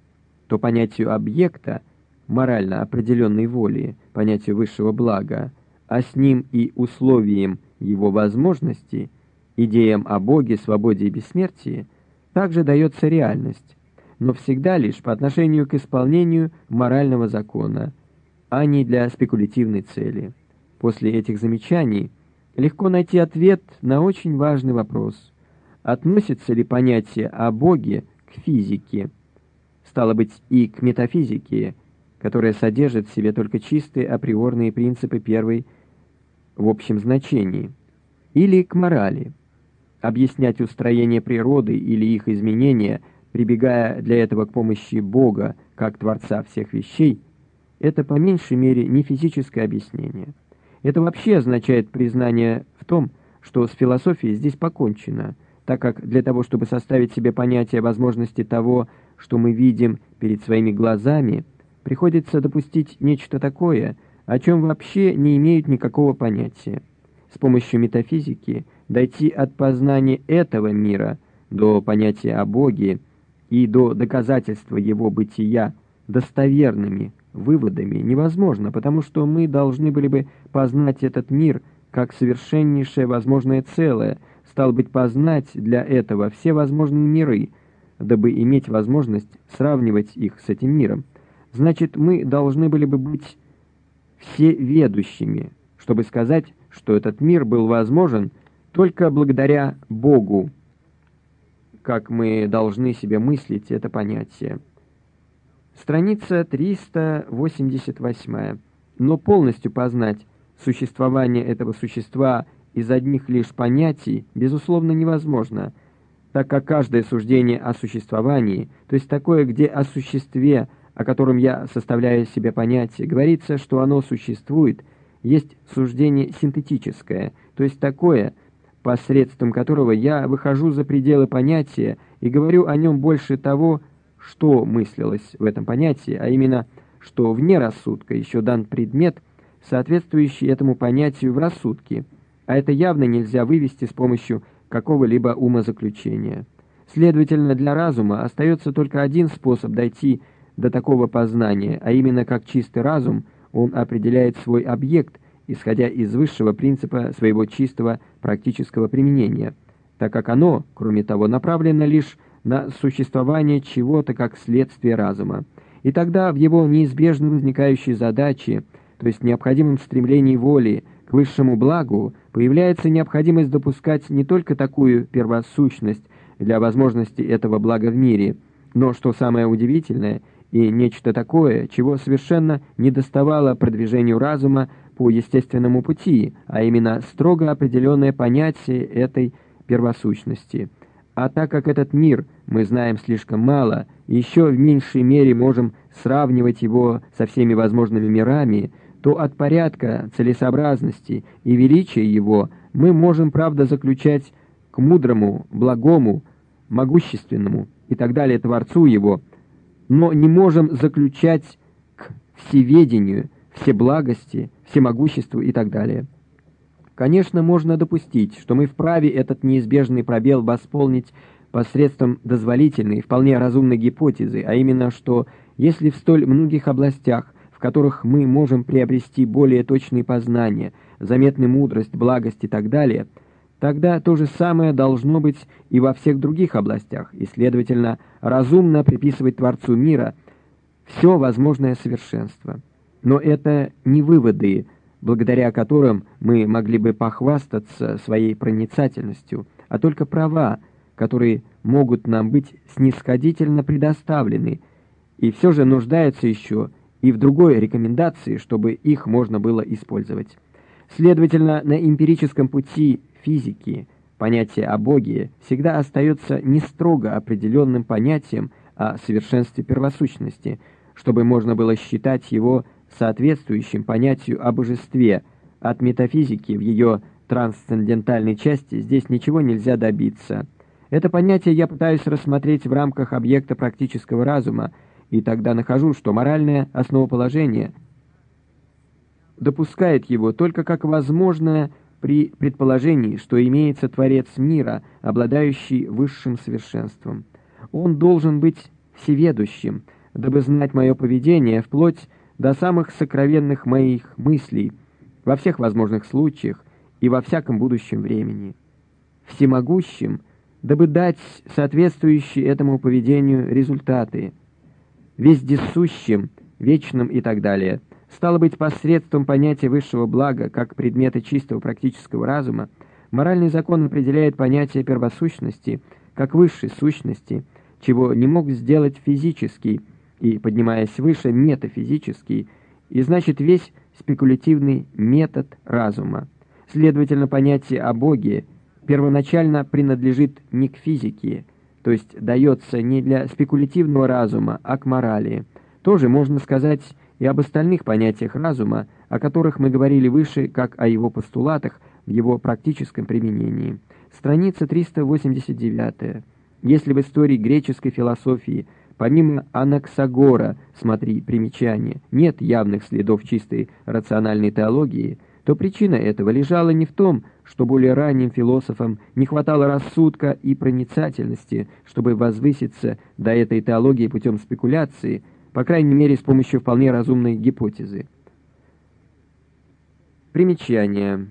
то понятию объекта – морально определенной воли, понятию высшего блага, а с ним и условием его возможности, идеям о Боге, свободе и бессмертии, также дается реальность, но всегда лишь по отношению к исполнению морального закона, а не для спекулятивной цели. После этих замечаний легко найти ответ на очень важный вопрос. Относится ли понятие о Боге к физике, стало быть, и к метафизике, которая содержит в себе только чистые априорные принципы первой в общем значении, или к морали. Объяснять устроение природы или их изменения, прибегая для этого к помощи Бога, как Творца всех вещей, это по меньшей мере не физическое объяснение. Это вообще означает признание в том, что с философией здесь покончено, так как для того, чтобы составить себе понятие возможности того, что мы видим перед своими глазами – приходится допустить нечто такое, о чем вообще не имеют никакого понятия. С помощью метафизики дойти от познания этого мира до понятия о Боге и до доказательства его бытия достоверными выводами невозможно, потому что мы должны были бы познать этот мир как совершеннейшее возможное целое, стал быть познать для этого все возможные миры, дабы иметь возможность сравнивать их с этим миром. Значит, мы должны были бы быть всеведущими, чтобы сказать, что этот мир был возможен только благодаря Богу, как мы должны себе мыслить это понятие. Страница 388. Но полностью познать существование этого существа из одних лишь понятий, безусловно, невозможно, так как каждое суждение о существовании, то есть такое, где о существе, о котором я составляю себе понятие, говорится, что оно существует, есть суждение синтетическое, то есть такое, посредством которого я выхожу за пределы понятия и говорю о нем больше того, что мыслилось в этом понятии, а именно, что вне рассудка еще дан предмет, соответствующий этому понятию в рассудке, а это явно нельзя вывести с помощью какого-либо умозаключения. Следовательно, для разума остается только один способ дойти до такого познания, а именно как чистый разум он определяет свой объект, исходя из высшего принципа своего чистого практического применения, так как оно, кроме того, направлено лишь на существование чего-то как следствие разума. И тогда в его неизбежно возникающей задаче, то есть необходимом стремлении воли к высшему благу, появляется необходимость допускать не только такую первосущность для возможности этого блага в мире, но, что самое удивительное, и нечто такое, чего совершенно не доставало продвижению разума по естественному пути, а именно строго определенное понятие этой первосущности – а так как этот мир мы знаем слишком мало, еще в меньшей мере можем сравнивать его со всеми возможными мирами, то от порядка, целесообразности и величия его мы можем, правда, заключать к мудрому, благому, могущественному и так далее Творцу его, но не можем заключать к всеведению, всеблагости, всемогуществу и так далее. Конечно, можно допустить, что мы вправе этот неизбежный пробел восполнить посредством дозволительной, вполне разумной гипотезы, а именно, что если в столь многих областях, в которых мы можем приобрести более точные познания, заметны мудрость, благость и так далее, тогда то же самое должно быть и во всех других областях, и, следовательно, разумно приписывать Творцу мира все возможное совершенство. Но это не выводы, благодаря которым мы могли бы похвастаться своей проницательностью, а только права, которые могут нам быть снисходительно предоставлены, и все же нуждаются еще и в другой рекомендации, чтобы их можно было использовать. Следовательно, на эмпирическом пути физики понятие о Боге всегда остается не строго определенным понятием о совершенстве первосущности, чтобы можно было считать его соответствующим понятию о божестве. От метафизики в ее трансцендентальной части здесь ничего нельзя добиться. Это понятие я пытаюсь рассмотреть в рамках объекта практического разума, и тогда нахожу, что моральное основоположение допускает его только как возможное при предположении, что имеется Творец мира, обладающий высшим совершенством. Он должен быть всеведущим, дабы знать мое поведение вплоть до самых сокровенных моих мыслей, во всех возможных случаях и во всяком будущем времени. Всемогущим, дабы дать соответствующие этому поведению результаты, вездесущим, вечным и так далее. Стало быть, посредством понятия высшего блага как предмета чистого практического разума, моральный закон определяет понятие первосущности как высшей сущности, чего не мог сделать физический, и, поднимаясь выше, метафизический, и значит весь спекулятивный метод разума. Следовательно, понятие о Боге первоначально принадлежит не к физике, то есть дается не для спекулятивного разума, а к морали. Тоже можно сказать и об остальных понятиях разума, о которых мы говорили выше, как о его постулатах в его практическом применении. Страница 389. Если в истории греческой философии – Помимо Анаксагора, смотри, примечание, нет явных следов чистой рациональной теологии, то причина этого лежала не в том, что более ранним философам не хватало рассудка и проницательности, чтобы возвыситься до этой теологии путем спекуляции, по крайней мере с помощью вполне разумной гипотезы. Примечание.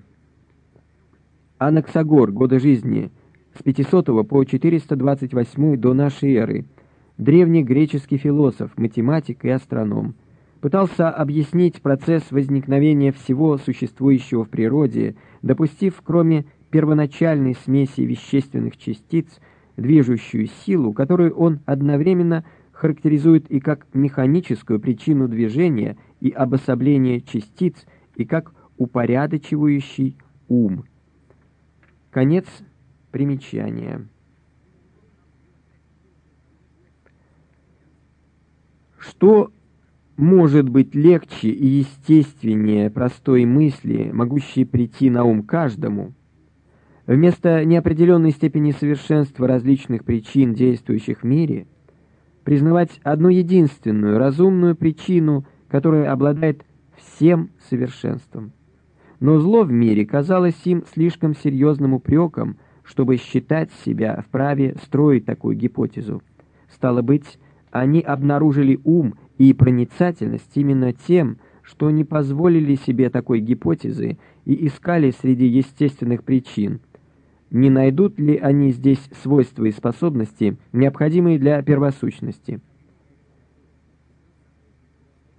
Анаксагор, годы жизни с 500 по 428 до нашей эры, древний греческий философ, математик и астроном, пытался объяснить процесс возникновения всего существующего в природе, допустив, кроме первоначальной смеси вещественных частиц, движущую силу, которую он одновременно характеризует и как механическую причину движения и обособления частиц, и как упорядочивающий ум. Конец примечания. Что может быть легче и естественнее простой мысли, могущей прийти на ум каждому? Вместо неопределенной степени совершенства различных причин, действующих в мире, признавать одну единственную разумную причину, которая обладает всем совершенством. Но зло в мире казалось им слишком серьезным упреком, чтобы считать себя вправе строить такую гипотезу. Стало быть, они обнаружили ум и проницательность именно тем, что не позволили себе такой гипотезы и искали среди естественных причин. Не найдут ли они здесь свойства и способности, необходимые для первосущности?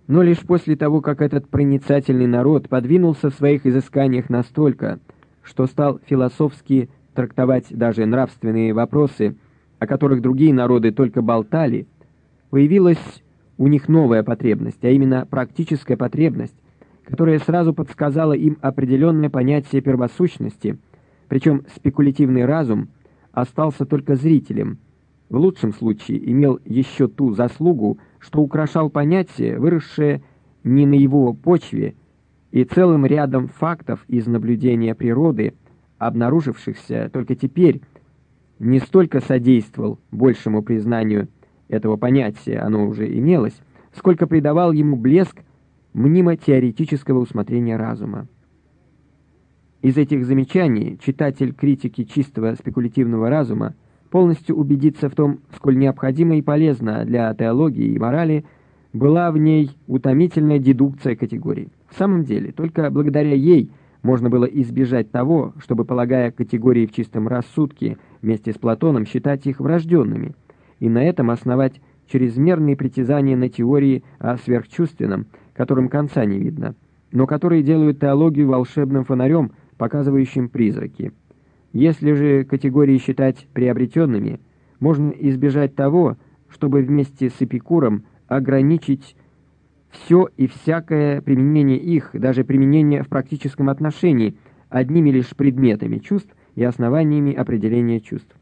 Но лишь после того, как этот проницательный народ подвинулся в своих изысканиях настолько, что стал философски трактовать даже нравственные вопросы, о которых другие народы только болтали, появилась у них новая потребность, а именно практическая потребность, которая сразу подсказала им определенное понятие первосущности, причем спекулятивный разум остался только зрителем, в лучшем случае имел еще ту заслугу, что украшал понятие, выросшее не на его почве, и целым рядом фактов из наблюдения природы, обнаружившихся только теперь, не столько содействовал большему признанию этого понятия, оно уже имелось, сколько придавал ему блеск мнимо-теоретического усмотрения разума. Из этих замечаний читатель критики чистого спекулятивного разума полностью убедиться в том, сколь необходима и полезна для теологии и морали была в ней утомительная дедукция категорий. В самом деле, только благодаря ей можно было избежать того, чтобы, полагая категории в чистом рассудке вместе с Платоном, считать их врожденными, и на этом основать чрезмерные притязания на теории о сверхчувственном, которым конца не видно, но которые делают теологию волшебным фонарем, показывающим призраки. Если же категории считать приобретенными, можно избежать того, чтобы вместе с Эпикуром ограничить все и всякое применение их, даже применение в практическом отношении, одними лишь предметами чувств и основаниями определения чувств.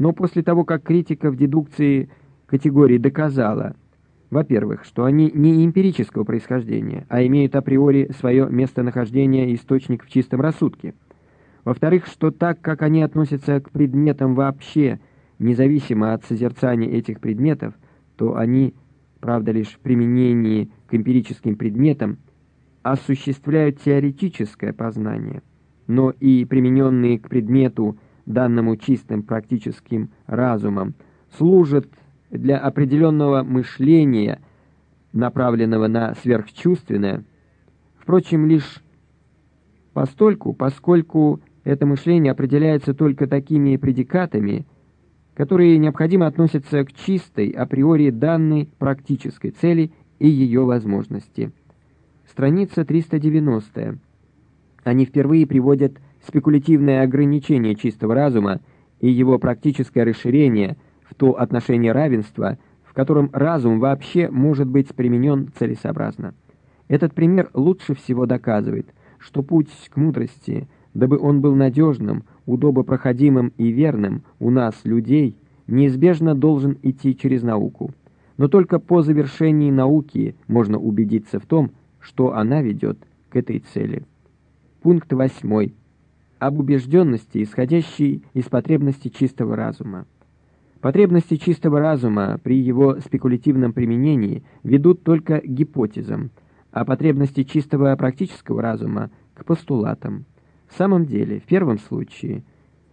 Но после того, как критика в дедукции категории доказала, во-первых, что они не эмпирического происхождения, а имеют априори свое местонахождение и источник в чистом рассудке – во-вторых, что так как они относятся к предметам вообще, независимо от созерцания этих предметов, то они, правда, лишь в применении к эмпирическим предметам осуществляют теоретическое познание, но и примененные к предмету, данному чистым практическим разумом, служат для определенного мышления, направленного на сверхчувственное, впрочем, лишь постольку, поскольку это мышление определяется только такими предикатами, которые необходимо относятся к чистой, априори данной практической цели и ее возможности. Страница 390. Они впервые приводят спекулятивное ограничение чистого разума и его практическое расширение в то отношение равенства, в котором разум вообще может быть применен целесообразно. Этот пример лучше всего доказывает, что путь к мудрости – дабы он был надежным, удобопроходимым и верным у нас, людей, неизбежно должен идти через науку. Но только по завершении науки можно убедиться в том, что она ведет к этой цели. Пункт 8. Об убежденности, исходящей из потребности чистого разума. Потребности чистого разума при его спекулятивном применении ведут только к гипотезам, а потребности чистого практического разума – к постулатам. В самом деле, в первом случае,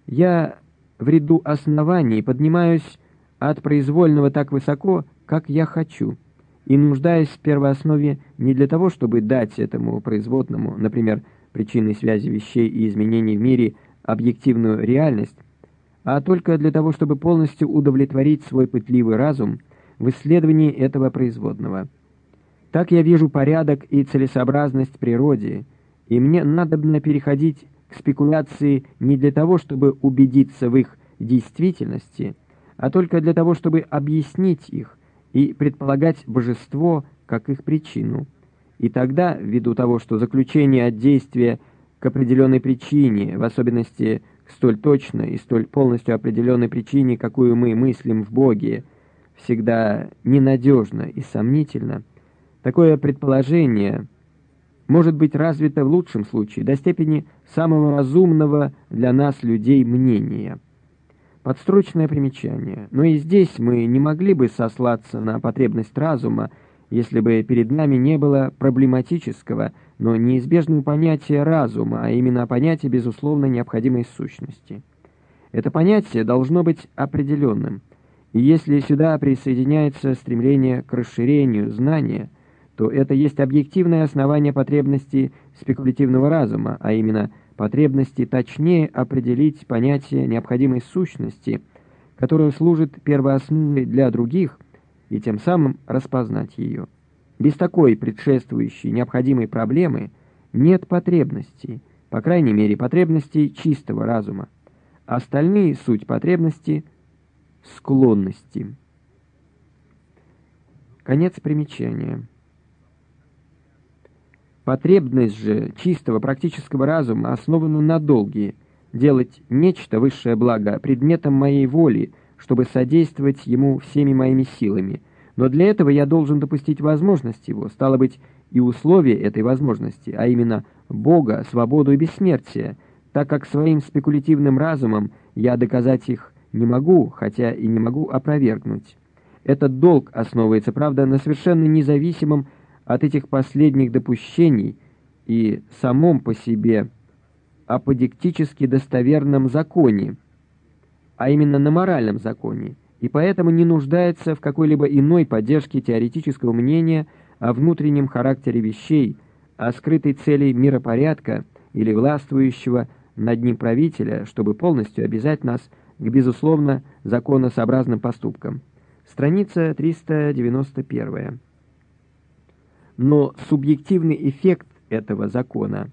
я в ряду оснований поднимаюсь от произвольного так высоко, как я хочу, и нуждаюсь в первооснове не для того, чтобы дать этому производному, например, причинной связи вещей и изменений в мире, объективную реальность, а только для того, чтобы полностью удовлетворить свой пытливый разум в исследовании этого производного. Так я вижу порядок и целесообразность природе, и мне надобно переходить к спекуляции не для того, чтобы убедиться в их действительности, а только для того, чтобы объяснить их и предполагать божество как их причину. И тогда, ввиду того, что заключение от действия к определенной причине, в особенности к столь точной и столь полностью определенной причине, какую мы мыслим в Боге, всегда ненадежно и сомнительно, такое предположение может быть развито в лучшем случае до степени самого разумного для нас людей мнения. Подстрочное примечание. Но и здесь мы не могли бы сослаться на потребность разума, если бы перед нами не было проблематического, но неизбежного понятия разума, а именно понятия безусловно необходимой сущности. Это понятие должно быть определенным, и если сюда присоединяется стремление к расширению знания, то это есть объективное основание потребности спекулятивного разума, а именно потребности точнее определить понятие необходимой сущности, которое служит первоосновой для других – и тем самым распознать ее. Без такой предшествующей необходимой проблемы нет потребностей, по крайней мере потребностей чистого разума. Остальные суть потребности – склонности. Конец примечания. Потребность же чистого практического разума основана на долге делать нечто высшее благо предметом моей воли – чтобы содействовать ему всеми моими силами. Но для этого я должен допустить возможность его, стало быть, и условия этой возможности, а именно Бога, свободу и бессмертие, так как своим спекулятивным разумом я доказать их не могу, хотя и не могу опровергнуть. Этот долг основывается, правда, на совершенно независимом от этих последних допущений и самом по себе аподектически достоверном законе, а именно на моральном законе, и поэтому не нуждается в какой-либо иной поддержке теоретического мнения о внутреннем характере вещей, о скрытой цели миропорядка или властвующего над ним правителя, чтобы полностью обязать нас к, безусловно, законосообразным поступкам. Страница 391. Но субъективный эффект этого закона,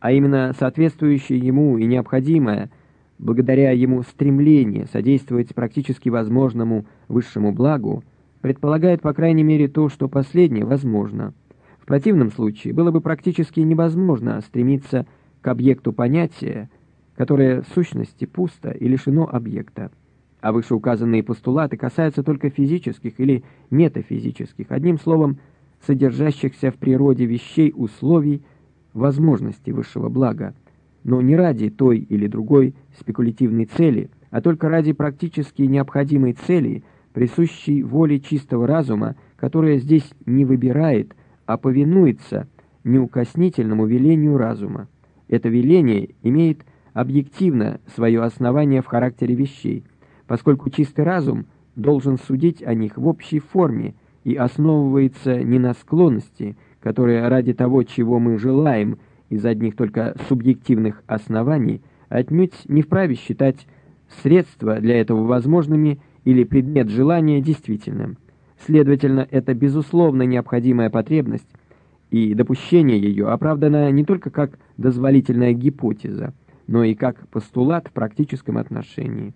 а именно соответствующее ему и необходимое – благодаря ему стремление содействовать практически возможному высшему благу, предполагает по крайней мере то, что последнее возможно. В противном случае было бы практически невозможно стремиться к объекту понятия, которое в сущности пусто и лишено объекта. А вышеуказанные постулаты касаются только физических или метафизических, одним словом, содержащихся в природе вещей условий возможности высшего блага но не ради той или другой спекулятивной цели, а только ради практически необходимой цели, присущей воле чистого разума, которая здесь не выбирает, а повинуется неукоснительному велению разума. Это веление имеет объективно свое основание в характере вещей, поскольку чистый разум должен судить о них в общей форме и основывается не на склонности, которая ради того, чего мы желаем, из одних только субъективных оснований, отнюдь не вправе считать средства для этого возможными или предмет желания действительным. Следовательно, это безусловно необходимая потребность, и допущение ее оправдано не только как дозволительная гипотеза, но и как постулат в практическом отношении.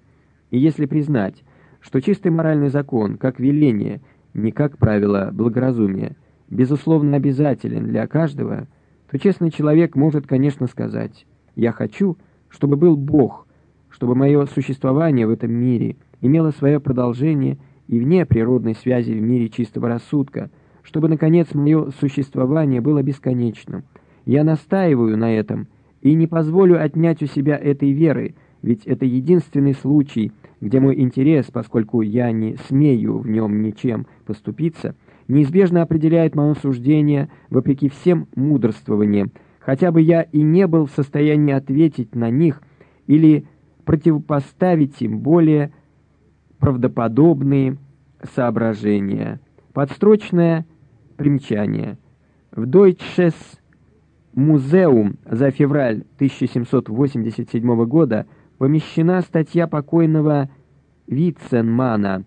И если признать, что чистый моральный закон, как веление, не как правило благоразумия, безусловно обязателен для каждого – то честный человек может, конечно, сказать «Я хочу, чтобы был Бог, чтобы мое существование в этом мире имело свое продолжение и вне природной связи в мире чистого рассудка, чтобы, наконец, мое существование было бесконечным. Я настаиваю на этом и не позволю отнять у себя этой веры, ведь это единственный случай, где мой интерес, поскольку я не смею в нем ничем поступиться, — неизбежно определяет мое суждение вопреки всем мудрствованиям, хотя бы я и не был в состоянии ответить на них или противопоставить им более правдоподобные соображения. Подстрочное примечание. В Deutsches Museum за февраль 1787 года помещена статья покойного Витценмана,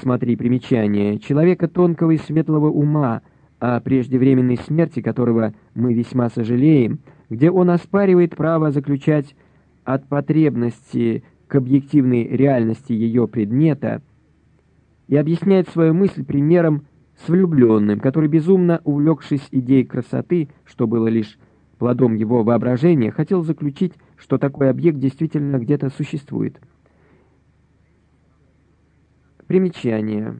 смотри примечание, человека тонкого и светлого ума, о преждевременной смерти которого мы весьма сожалеем, где он оспаривает право заключать от потребности к объективной реальности ее предмета и объясняет свою мысль примером с влюбленным, который, безумно увлекшись идеей красоты, что было лишь плодом его воображения, хотел заключить, что такой объект действительно где-то существует. Примечание.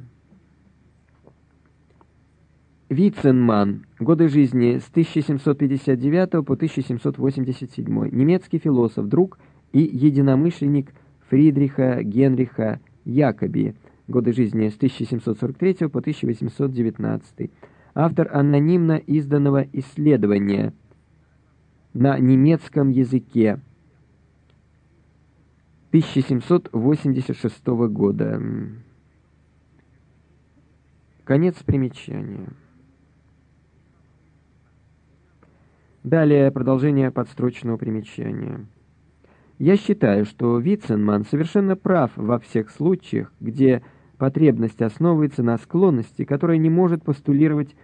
Виценман. Годы жизни с 1759 по 1787. Немецкий философ, друг и единомышленник Фридриха Генриха Якоби. Годы жизни с 1743 по 1819. Автор анонимно изданного исследования на немецком языке 1786 года. Конец примечания. Далее продолжение подстрочного примечания. Я считаю, что Виценман совершенно прав во всех случаях, где потребность основывается на склонности, которая не может постулировать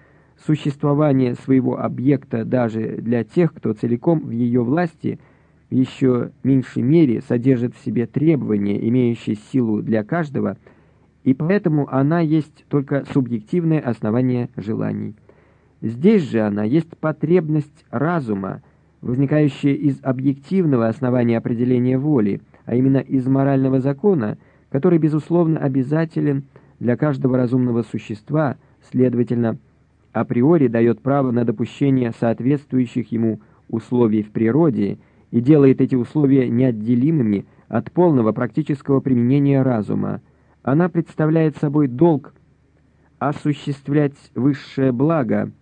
существование своего объекта даже для тех, кто целиком в ее власти в еще меньшей мере содержит в себе требования, имеющие силу для каждого, и поэтому она есть только субъективное основание желаний. Здесь же она есть потребность разума, возникающая из объективного основания определения воли, а именно из морального закона, который, безусловно, обязателен для каждого разумного существа, следовательно, априори дает право на допущение соответствующих ему условий в природе и делает эти условия неотделимыми от полного практического применения разума. Она представляет собой долг осуществлять высшее благо –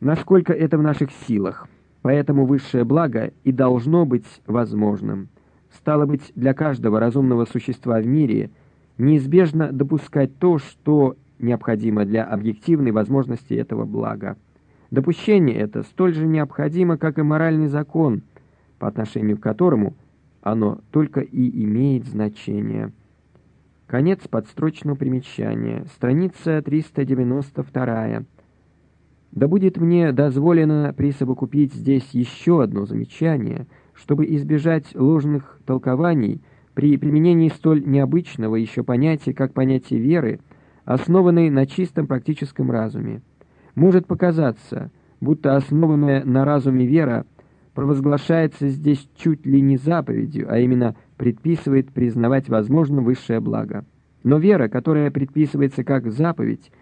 насколько это в наших силах. Поэтому высшее благо и должно быть возможным. Стало быть, для каждого разумного существа в мире неизбежно допускать то, что необходимо для объективной возможности этого блага. Допущение это столь же необходимо, как и моральный закон, по отношению к которому оно только и имеет значение. Конец подстрочного примечания. Страница 392. Да будет мне дозволено присовокупить здесь еще одно замечание, чтобы избежать ложных толкований при применении столь необычного еще понятия, как понятие веры, основанной на чистом практическом разуме. Может показаться, будто основанная на разуме вера провозглашается здесь чуть ли не заповедью, а именно предписывает признавать возможным высшее благо. Но вера, которая предписывается как заповедь,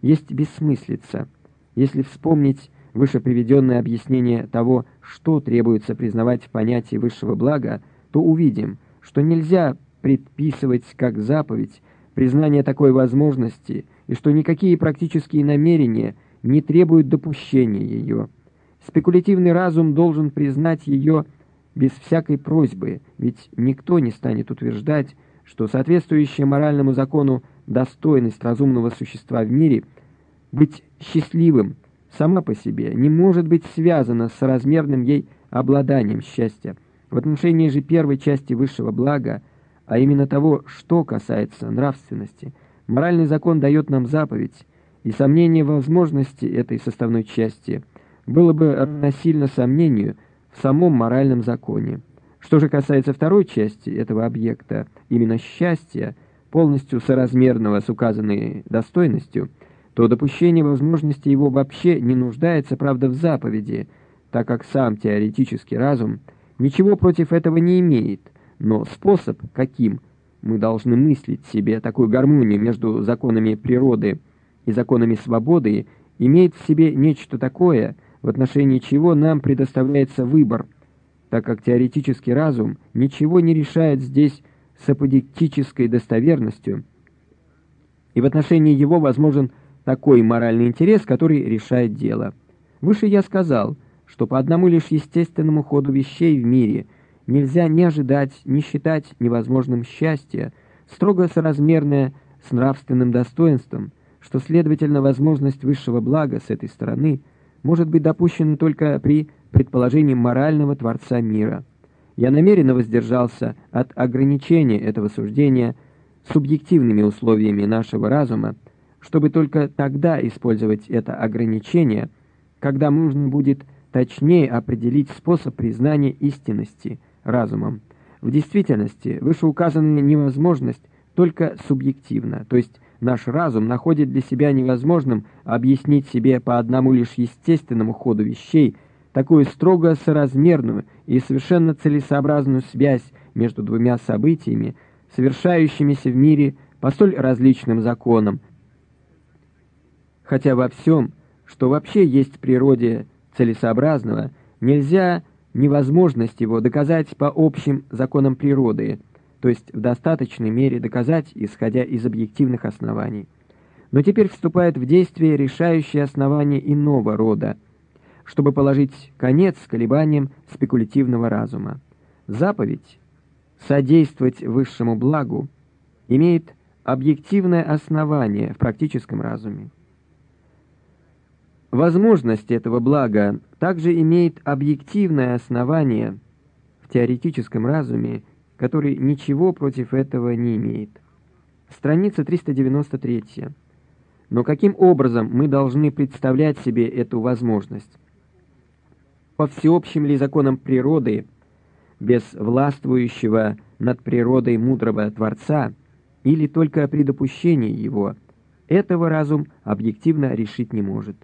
есть бессмыслица – если вспомнить выше приведенное объяснение того, что требуется признавать в понятии высшего блага, то увидим, что нельзя предписывать как заповедь признание такой возможности и что никакие практические намерения не требуют допущения ее. Спекулятивный разум должен признать ее без всякой просьбы, ведь никто не станет утверждать, что соответствующая моральному закону достойность разумного существа в мире – быть счастливым сама по себе не может быть связана с размерным ей обладанием счастья. В отношении же первой части высшего блага, а именно того, что касается нравственности, моральный закон дает нам заповедь, и сомнение возможности этой составной части было бы равносильно сомнению в самом моральном законе. Что же касается второй части этого объекта, именно счастья, полностью соразмерного с указанной достойностью – то допущение возможности его вообще не нуждается, правда, в заповеди, так как сам теоретический разум ничего против этого не имеет, но способ, каким мы должны мыслить себе такую гармонию между законами природы и законами свободы, имеет в себе нечто такое, в отношении чего нам предоставляется выбор, так как теоретический разум ничего не решает здесь с аподектической достоверностью, и в отношении его возможен такой моральный интерес, который решает дело. Выше я сказал, что по одному лишь естественному ходу вещей в мире нельзя ни ожидать, ни считать невозможным счастье, строго соразмерное с нравственным достоинством, что, следовательно, возможность высшего блага с этой стороны может быть допущена только при предположении морального Творца мира. Я намеренно воздержался от ограничения этого суждения субъективными условиями нашего разума, чтобы только тогда использовать это ограничение, когда нужно будет точнее определить способ признания истинности разумом. В действительности вышеуказанная невозможность только субъективна, то есть наш разум находит для себя невозможным объяснить себе по одному лишь естественному ходу вещей такую строго соразмерную и совершенно целесообразную связь между двумя событиями, совершающимися в мире по столь различным законам. Хотя во всем, что вообще есть в природе целесообразного, нельзя невозможность его доказать по общим законам природы, то есть в достаточной мере доказать, исходя из объективных оснований. Но теперь вступает в действие решающее основание иного рода, чтобы положить конец колебаниям спекулятивного разума. Заповедь содействовать высшему благу имеет объективное основание в практическом разуме. Возможность этого блага также имеет объективное основание в теоретическом разуме, который ничего против этого не имеет. Страница 393. Но каким образом мы должны представлять себе эту возможность? По всеобщим ли законам природы, без властвующего над природой мудрого Творца, или только при допущении его, этого разум объективно решить не может.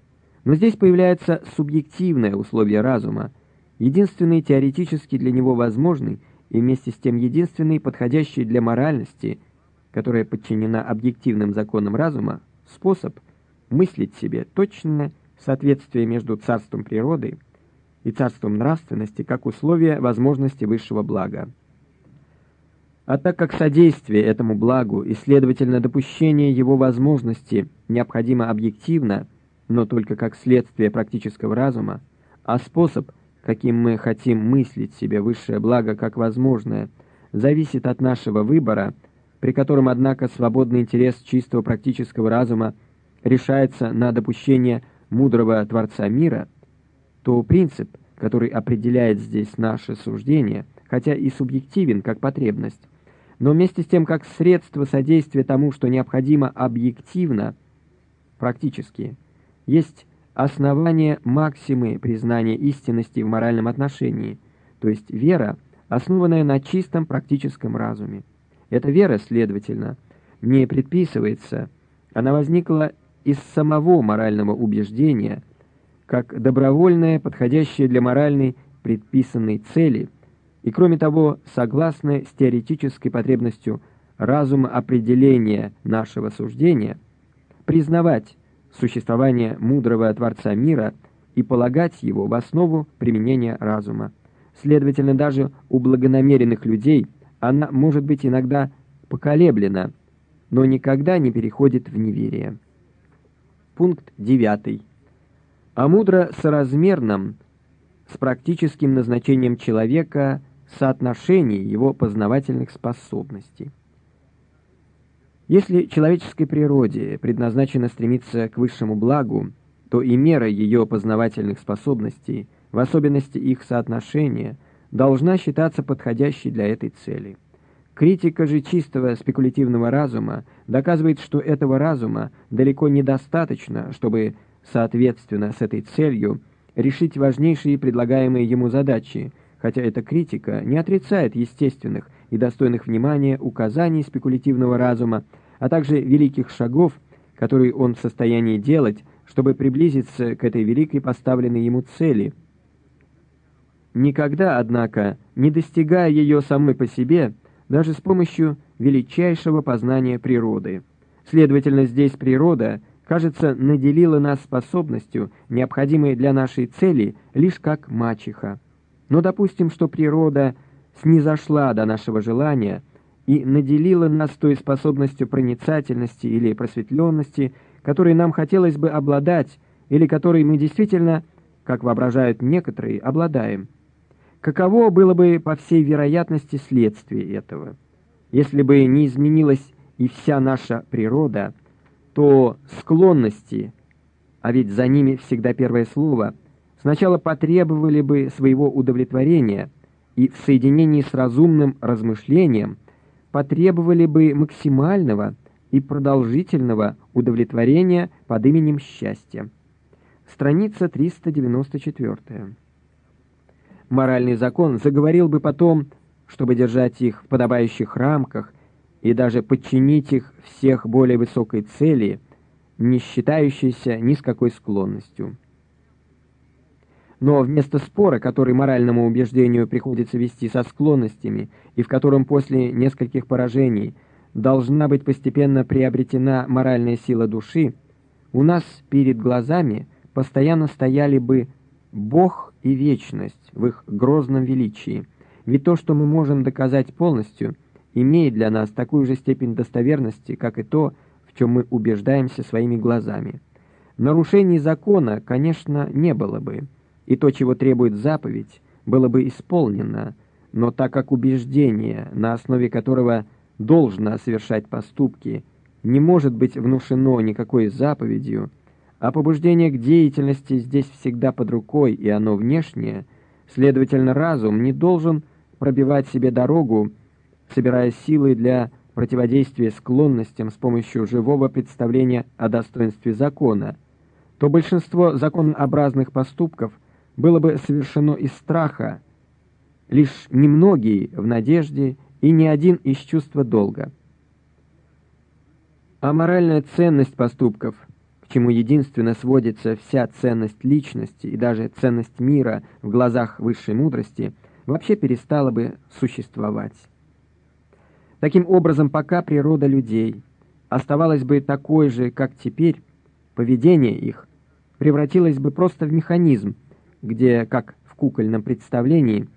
Но здесь появляется субъективное условие разума, единственный теоретически для него возможный и вместе с тем единственный подходящий для моральности, которая подчинена объективным законам разума, способ мыслить себе точное соответствие между царством природы и царством нравственности как условие возможности высшего блага. А так как содействие этому благу и, следовательно, допущение его возможности необходимо объективно – но только как следствие практического разума, а способ, каким мы хотим мыслить себе высшее благо как возможное, зависит от нашего выбора, при котором, однако, свободный интерес чистого практического разума решается на допущение мудрого Творца мира, то принцип, который определяет здесь наше суждение, хотя и субъективен как потребность, но вместе с тем как средство содействия тому, что необходимо объективно, практически – есть основание максимы признания истинности в моральном отношении, то есть вера, основанная на чистом практическом разуме. Эта вера, следовательно, не предписывается, она возникла из самого морального убеждения, как добровольное, подходящее для моральной предписанной цели, и, кроме того, согласное с теоретической потребностью разума определения нашего суждения, признавать существование мудрого Творца мира и полагать его в основу применения разума. Следовательно, даже у благонамеренных людей она может быть иногда поколеблена, но никогда не переходит в неверие. Пункт 9. О мудро соразмерном с практическим назначением человека соотношении его познавательных способностей. Если человеческой природе предназначено стремиться к высшему благу, то и мера ее познавательных способностей, в особенности их соотношения, должна считаться подходящей для этой цели. Критика же чистого спекулятивного разума доказывает, что этого разума далеко недостаточно, чтобы, соответственно с этой целью, решить важнейшие предлагаемые ему задачи, хотя эта критика не отрицает естественных и достойных внимания указаний спекулятивного разума, а также великих шагов, которые он в состоянии делать, чтобы приблизиться к этой великой поставленной ему цели. Никогда, однако, не достигая ее самой по себе, даже с помощью величайшего познания природы. Следовательно, здесь природа, кажется, наделила нас способностью, необходимой для нашей цели, лишь как мачеха. Но допустим, что природа снизошла до нашего желания и наделила нас той способностью проницательности или просветленности, которой нам хотелось бы обладать, или которой мы действительно, как воображают некоторые, обладаем. Каково было бы, по всей вероятности, следствие этого? Если бы не изменилась и вся наша природа, то склонности, а ведь за ними всегда первое слово, сначала потребовали бы своего удовлетворения – и в соединении с разумным размышлением потребовали бы максимального и продолжительного удовлетворения под именем счастья. Страница 394. Моральный закон заговорил бы потом, чтобы держать их в подобающих рамках и даже подчинить их всех более высокой цели, не считающейся ни с какой склонностью. Но вместо спора, который моральному убеждению приходится вести со склонностями, и в котором после нескольких поражений должна быть постепенно приобретена моральная сила души, у нас перед глазами постоянно стояли бы Бог и вечность в их грозном величии, ведь то, что мы можем доказать полностью, имеет для нас такую же степень достоверности, как и то, в чем мы убеждаемся своими глазами. Нарушений закона, конечно, не было бы, и то, чего требует заповедь, было бы исполнено, но так как убеждение, на основе которого должно совершать поступки, не может быть внушено никакой заповедью, а побуждение к деятельности здесь всегда под рукой, и оно внешнее, следовательно, разум не должен пробивать себе дорогу, собирая силы для противодействия склонностям с помощью живого представления о достоинстве закона, то большинство законообразных поступков – было бы совершено из страха, лишь немногие в надежде и ни один из чувства долга. А моральная ценность поступков, к чему единственно сводится вся ценность личности и даже ценность мира в глазах высшей мудрости, вообще перестала бы существовать. Таким образом, пока природа людей оставалась бы такой же, как теперь, поведение их превратилось бы просто в механизм, где, как в кукольном представлении,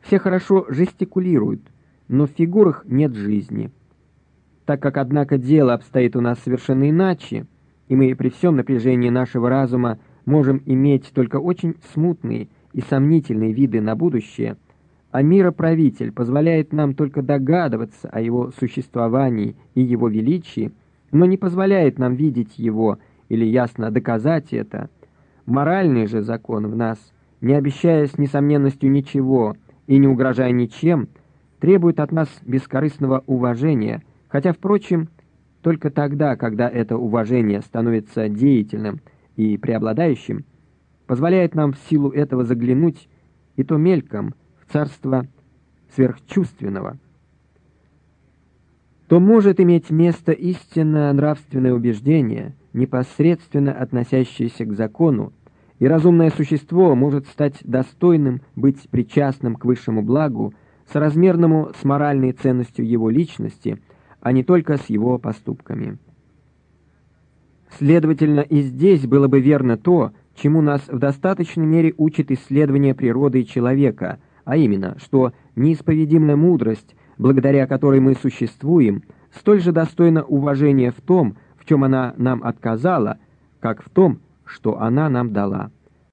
все хорошо жестикулируют, но в фигурах нет жизни. Так как, однако, дело обстоит у нас совершенно иначе, и мы при всем напряжении нашего разума можем иметь только очень смутные и сомнительные виды на будущее, а мироправитель позволяет нам только догадываться о его существовании и его величии, но не позволяет нам видеть его или ясно доказать это – Моральный же закон в нас, не обещая с несомненностью ничего и не угрожая ничем, требует от нас бескорыстного уважения, хотя, впрочем, только тогда, когда это уважение становится деятельным и преобладающим, позволяет нам в силу этого заглянуть и то мельком в царство сверхчувственного, то может иметь место истинное нравственное убеждение, непосредственно относящееся к закону, и разумное существо может стать достойным быть причастным к высшему благу, соразмерному с моральной ценностью его личности, а не только с его поступками. Следовательно, и здесь было бы верно то, чему нас в достаточной мере учит исследование природы человека, а именно, что неисповедимая мудрость, благодаря которой мы существуем, столь же достойна уважения в том, в чем она нам отказала, как в том, что она нам дала.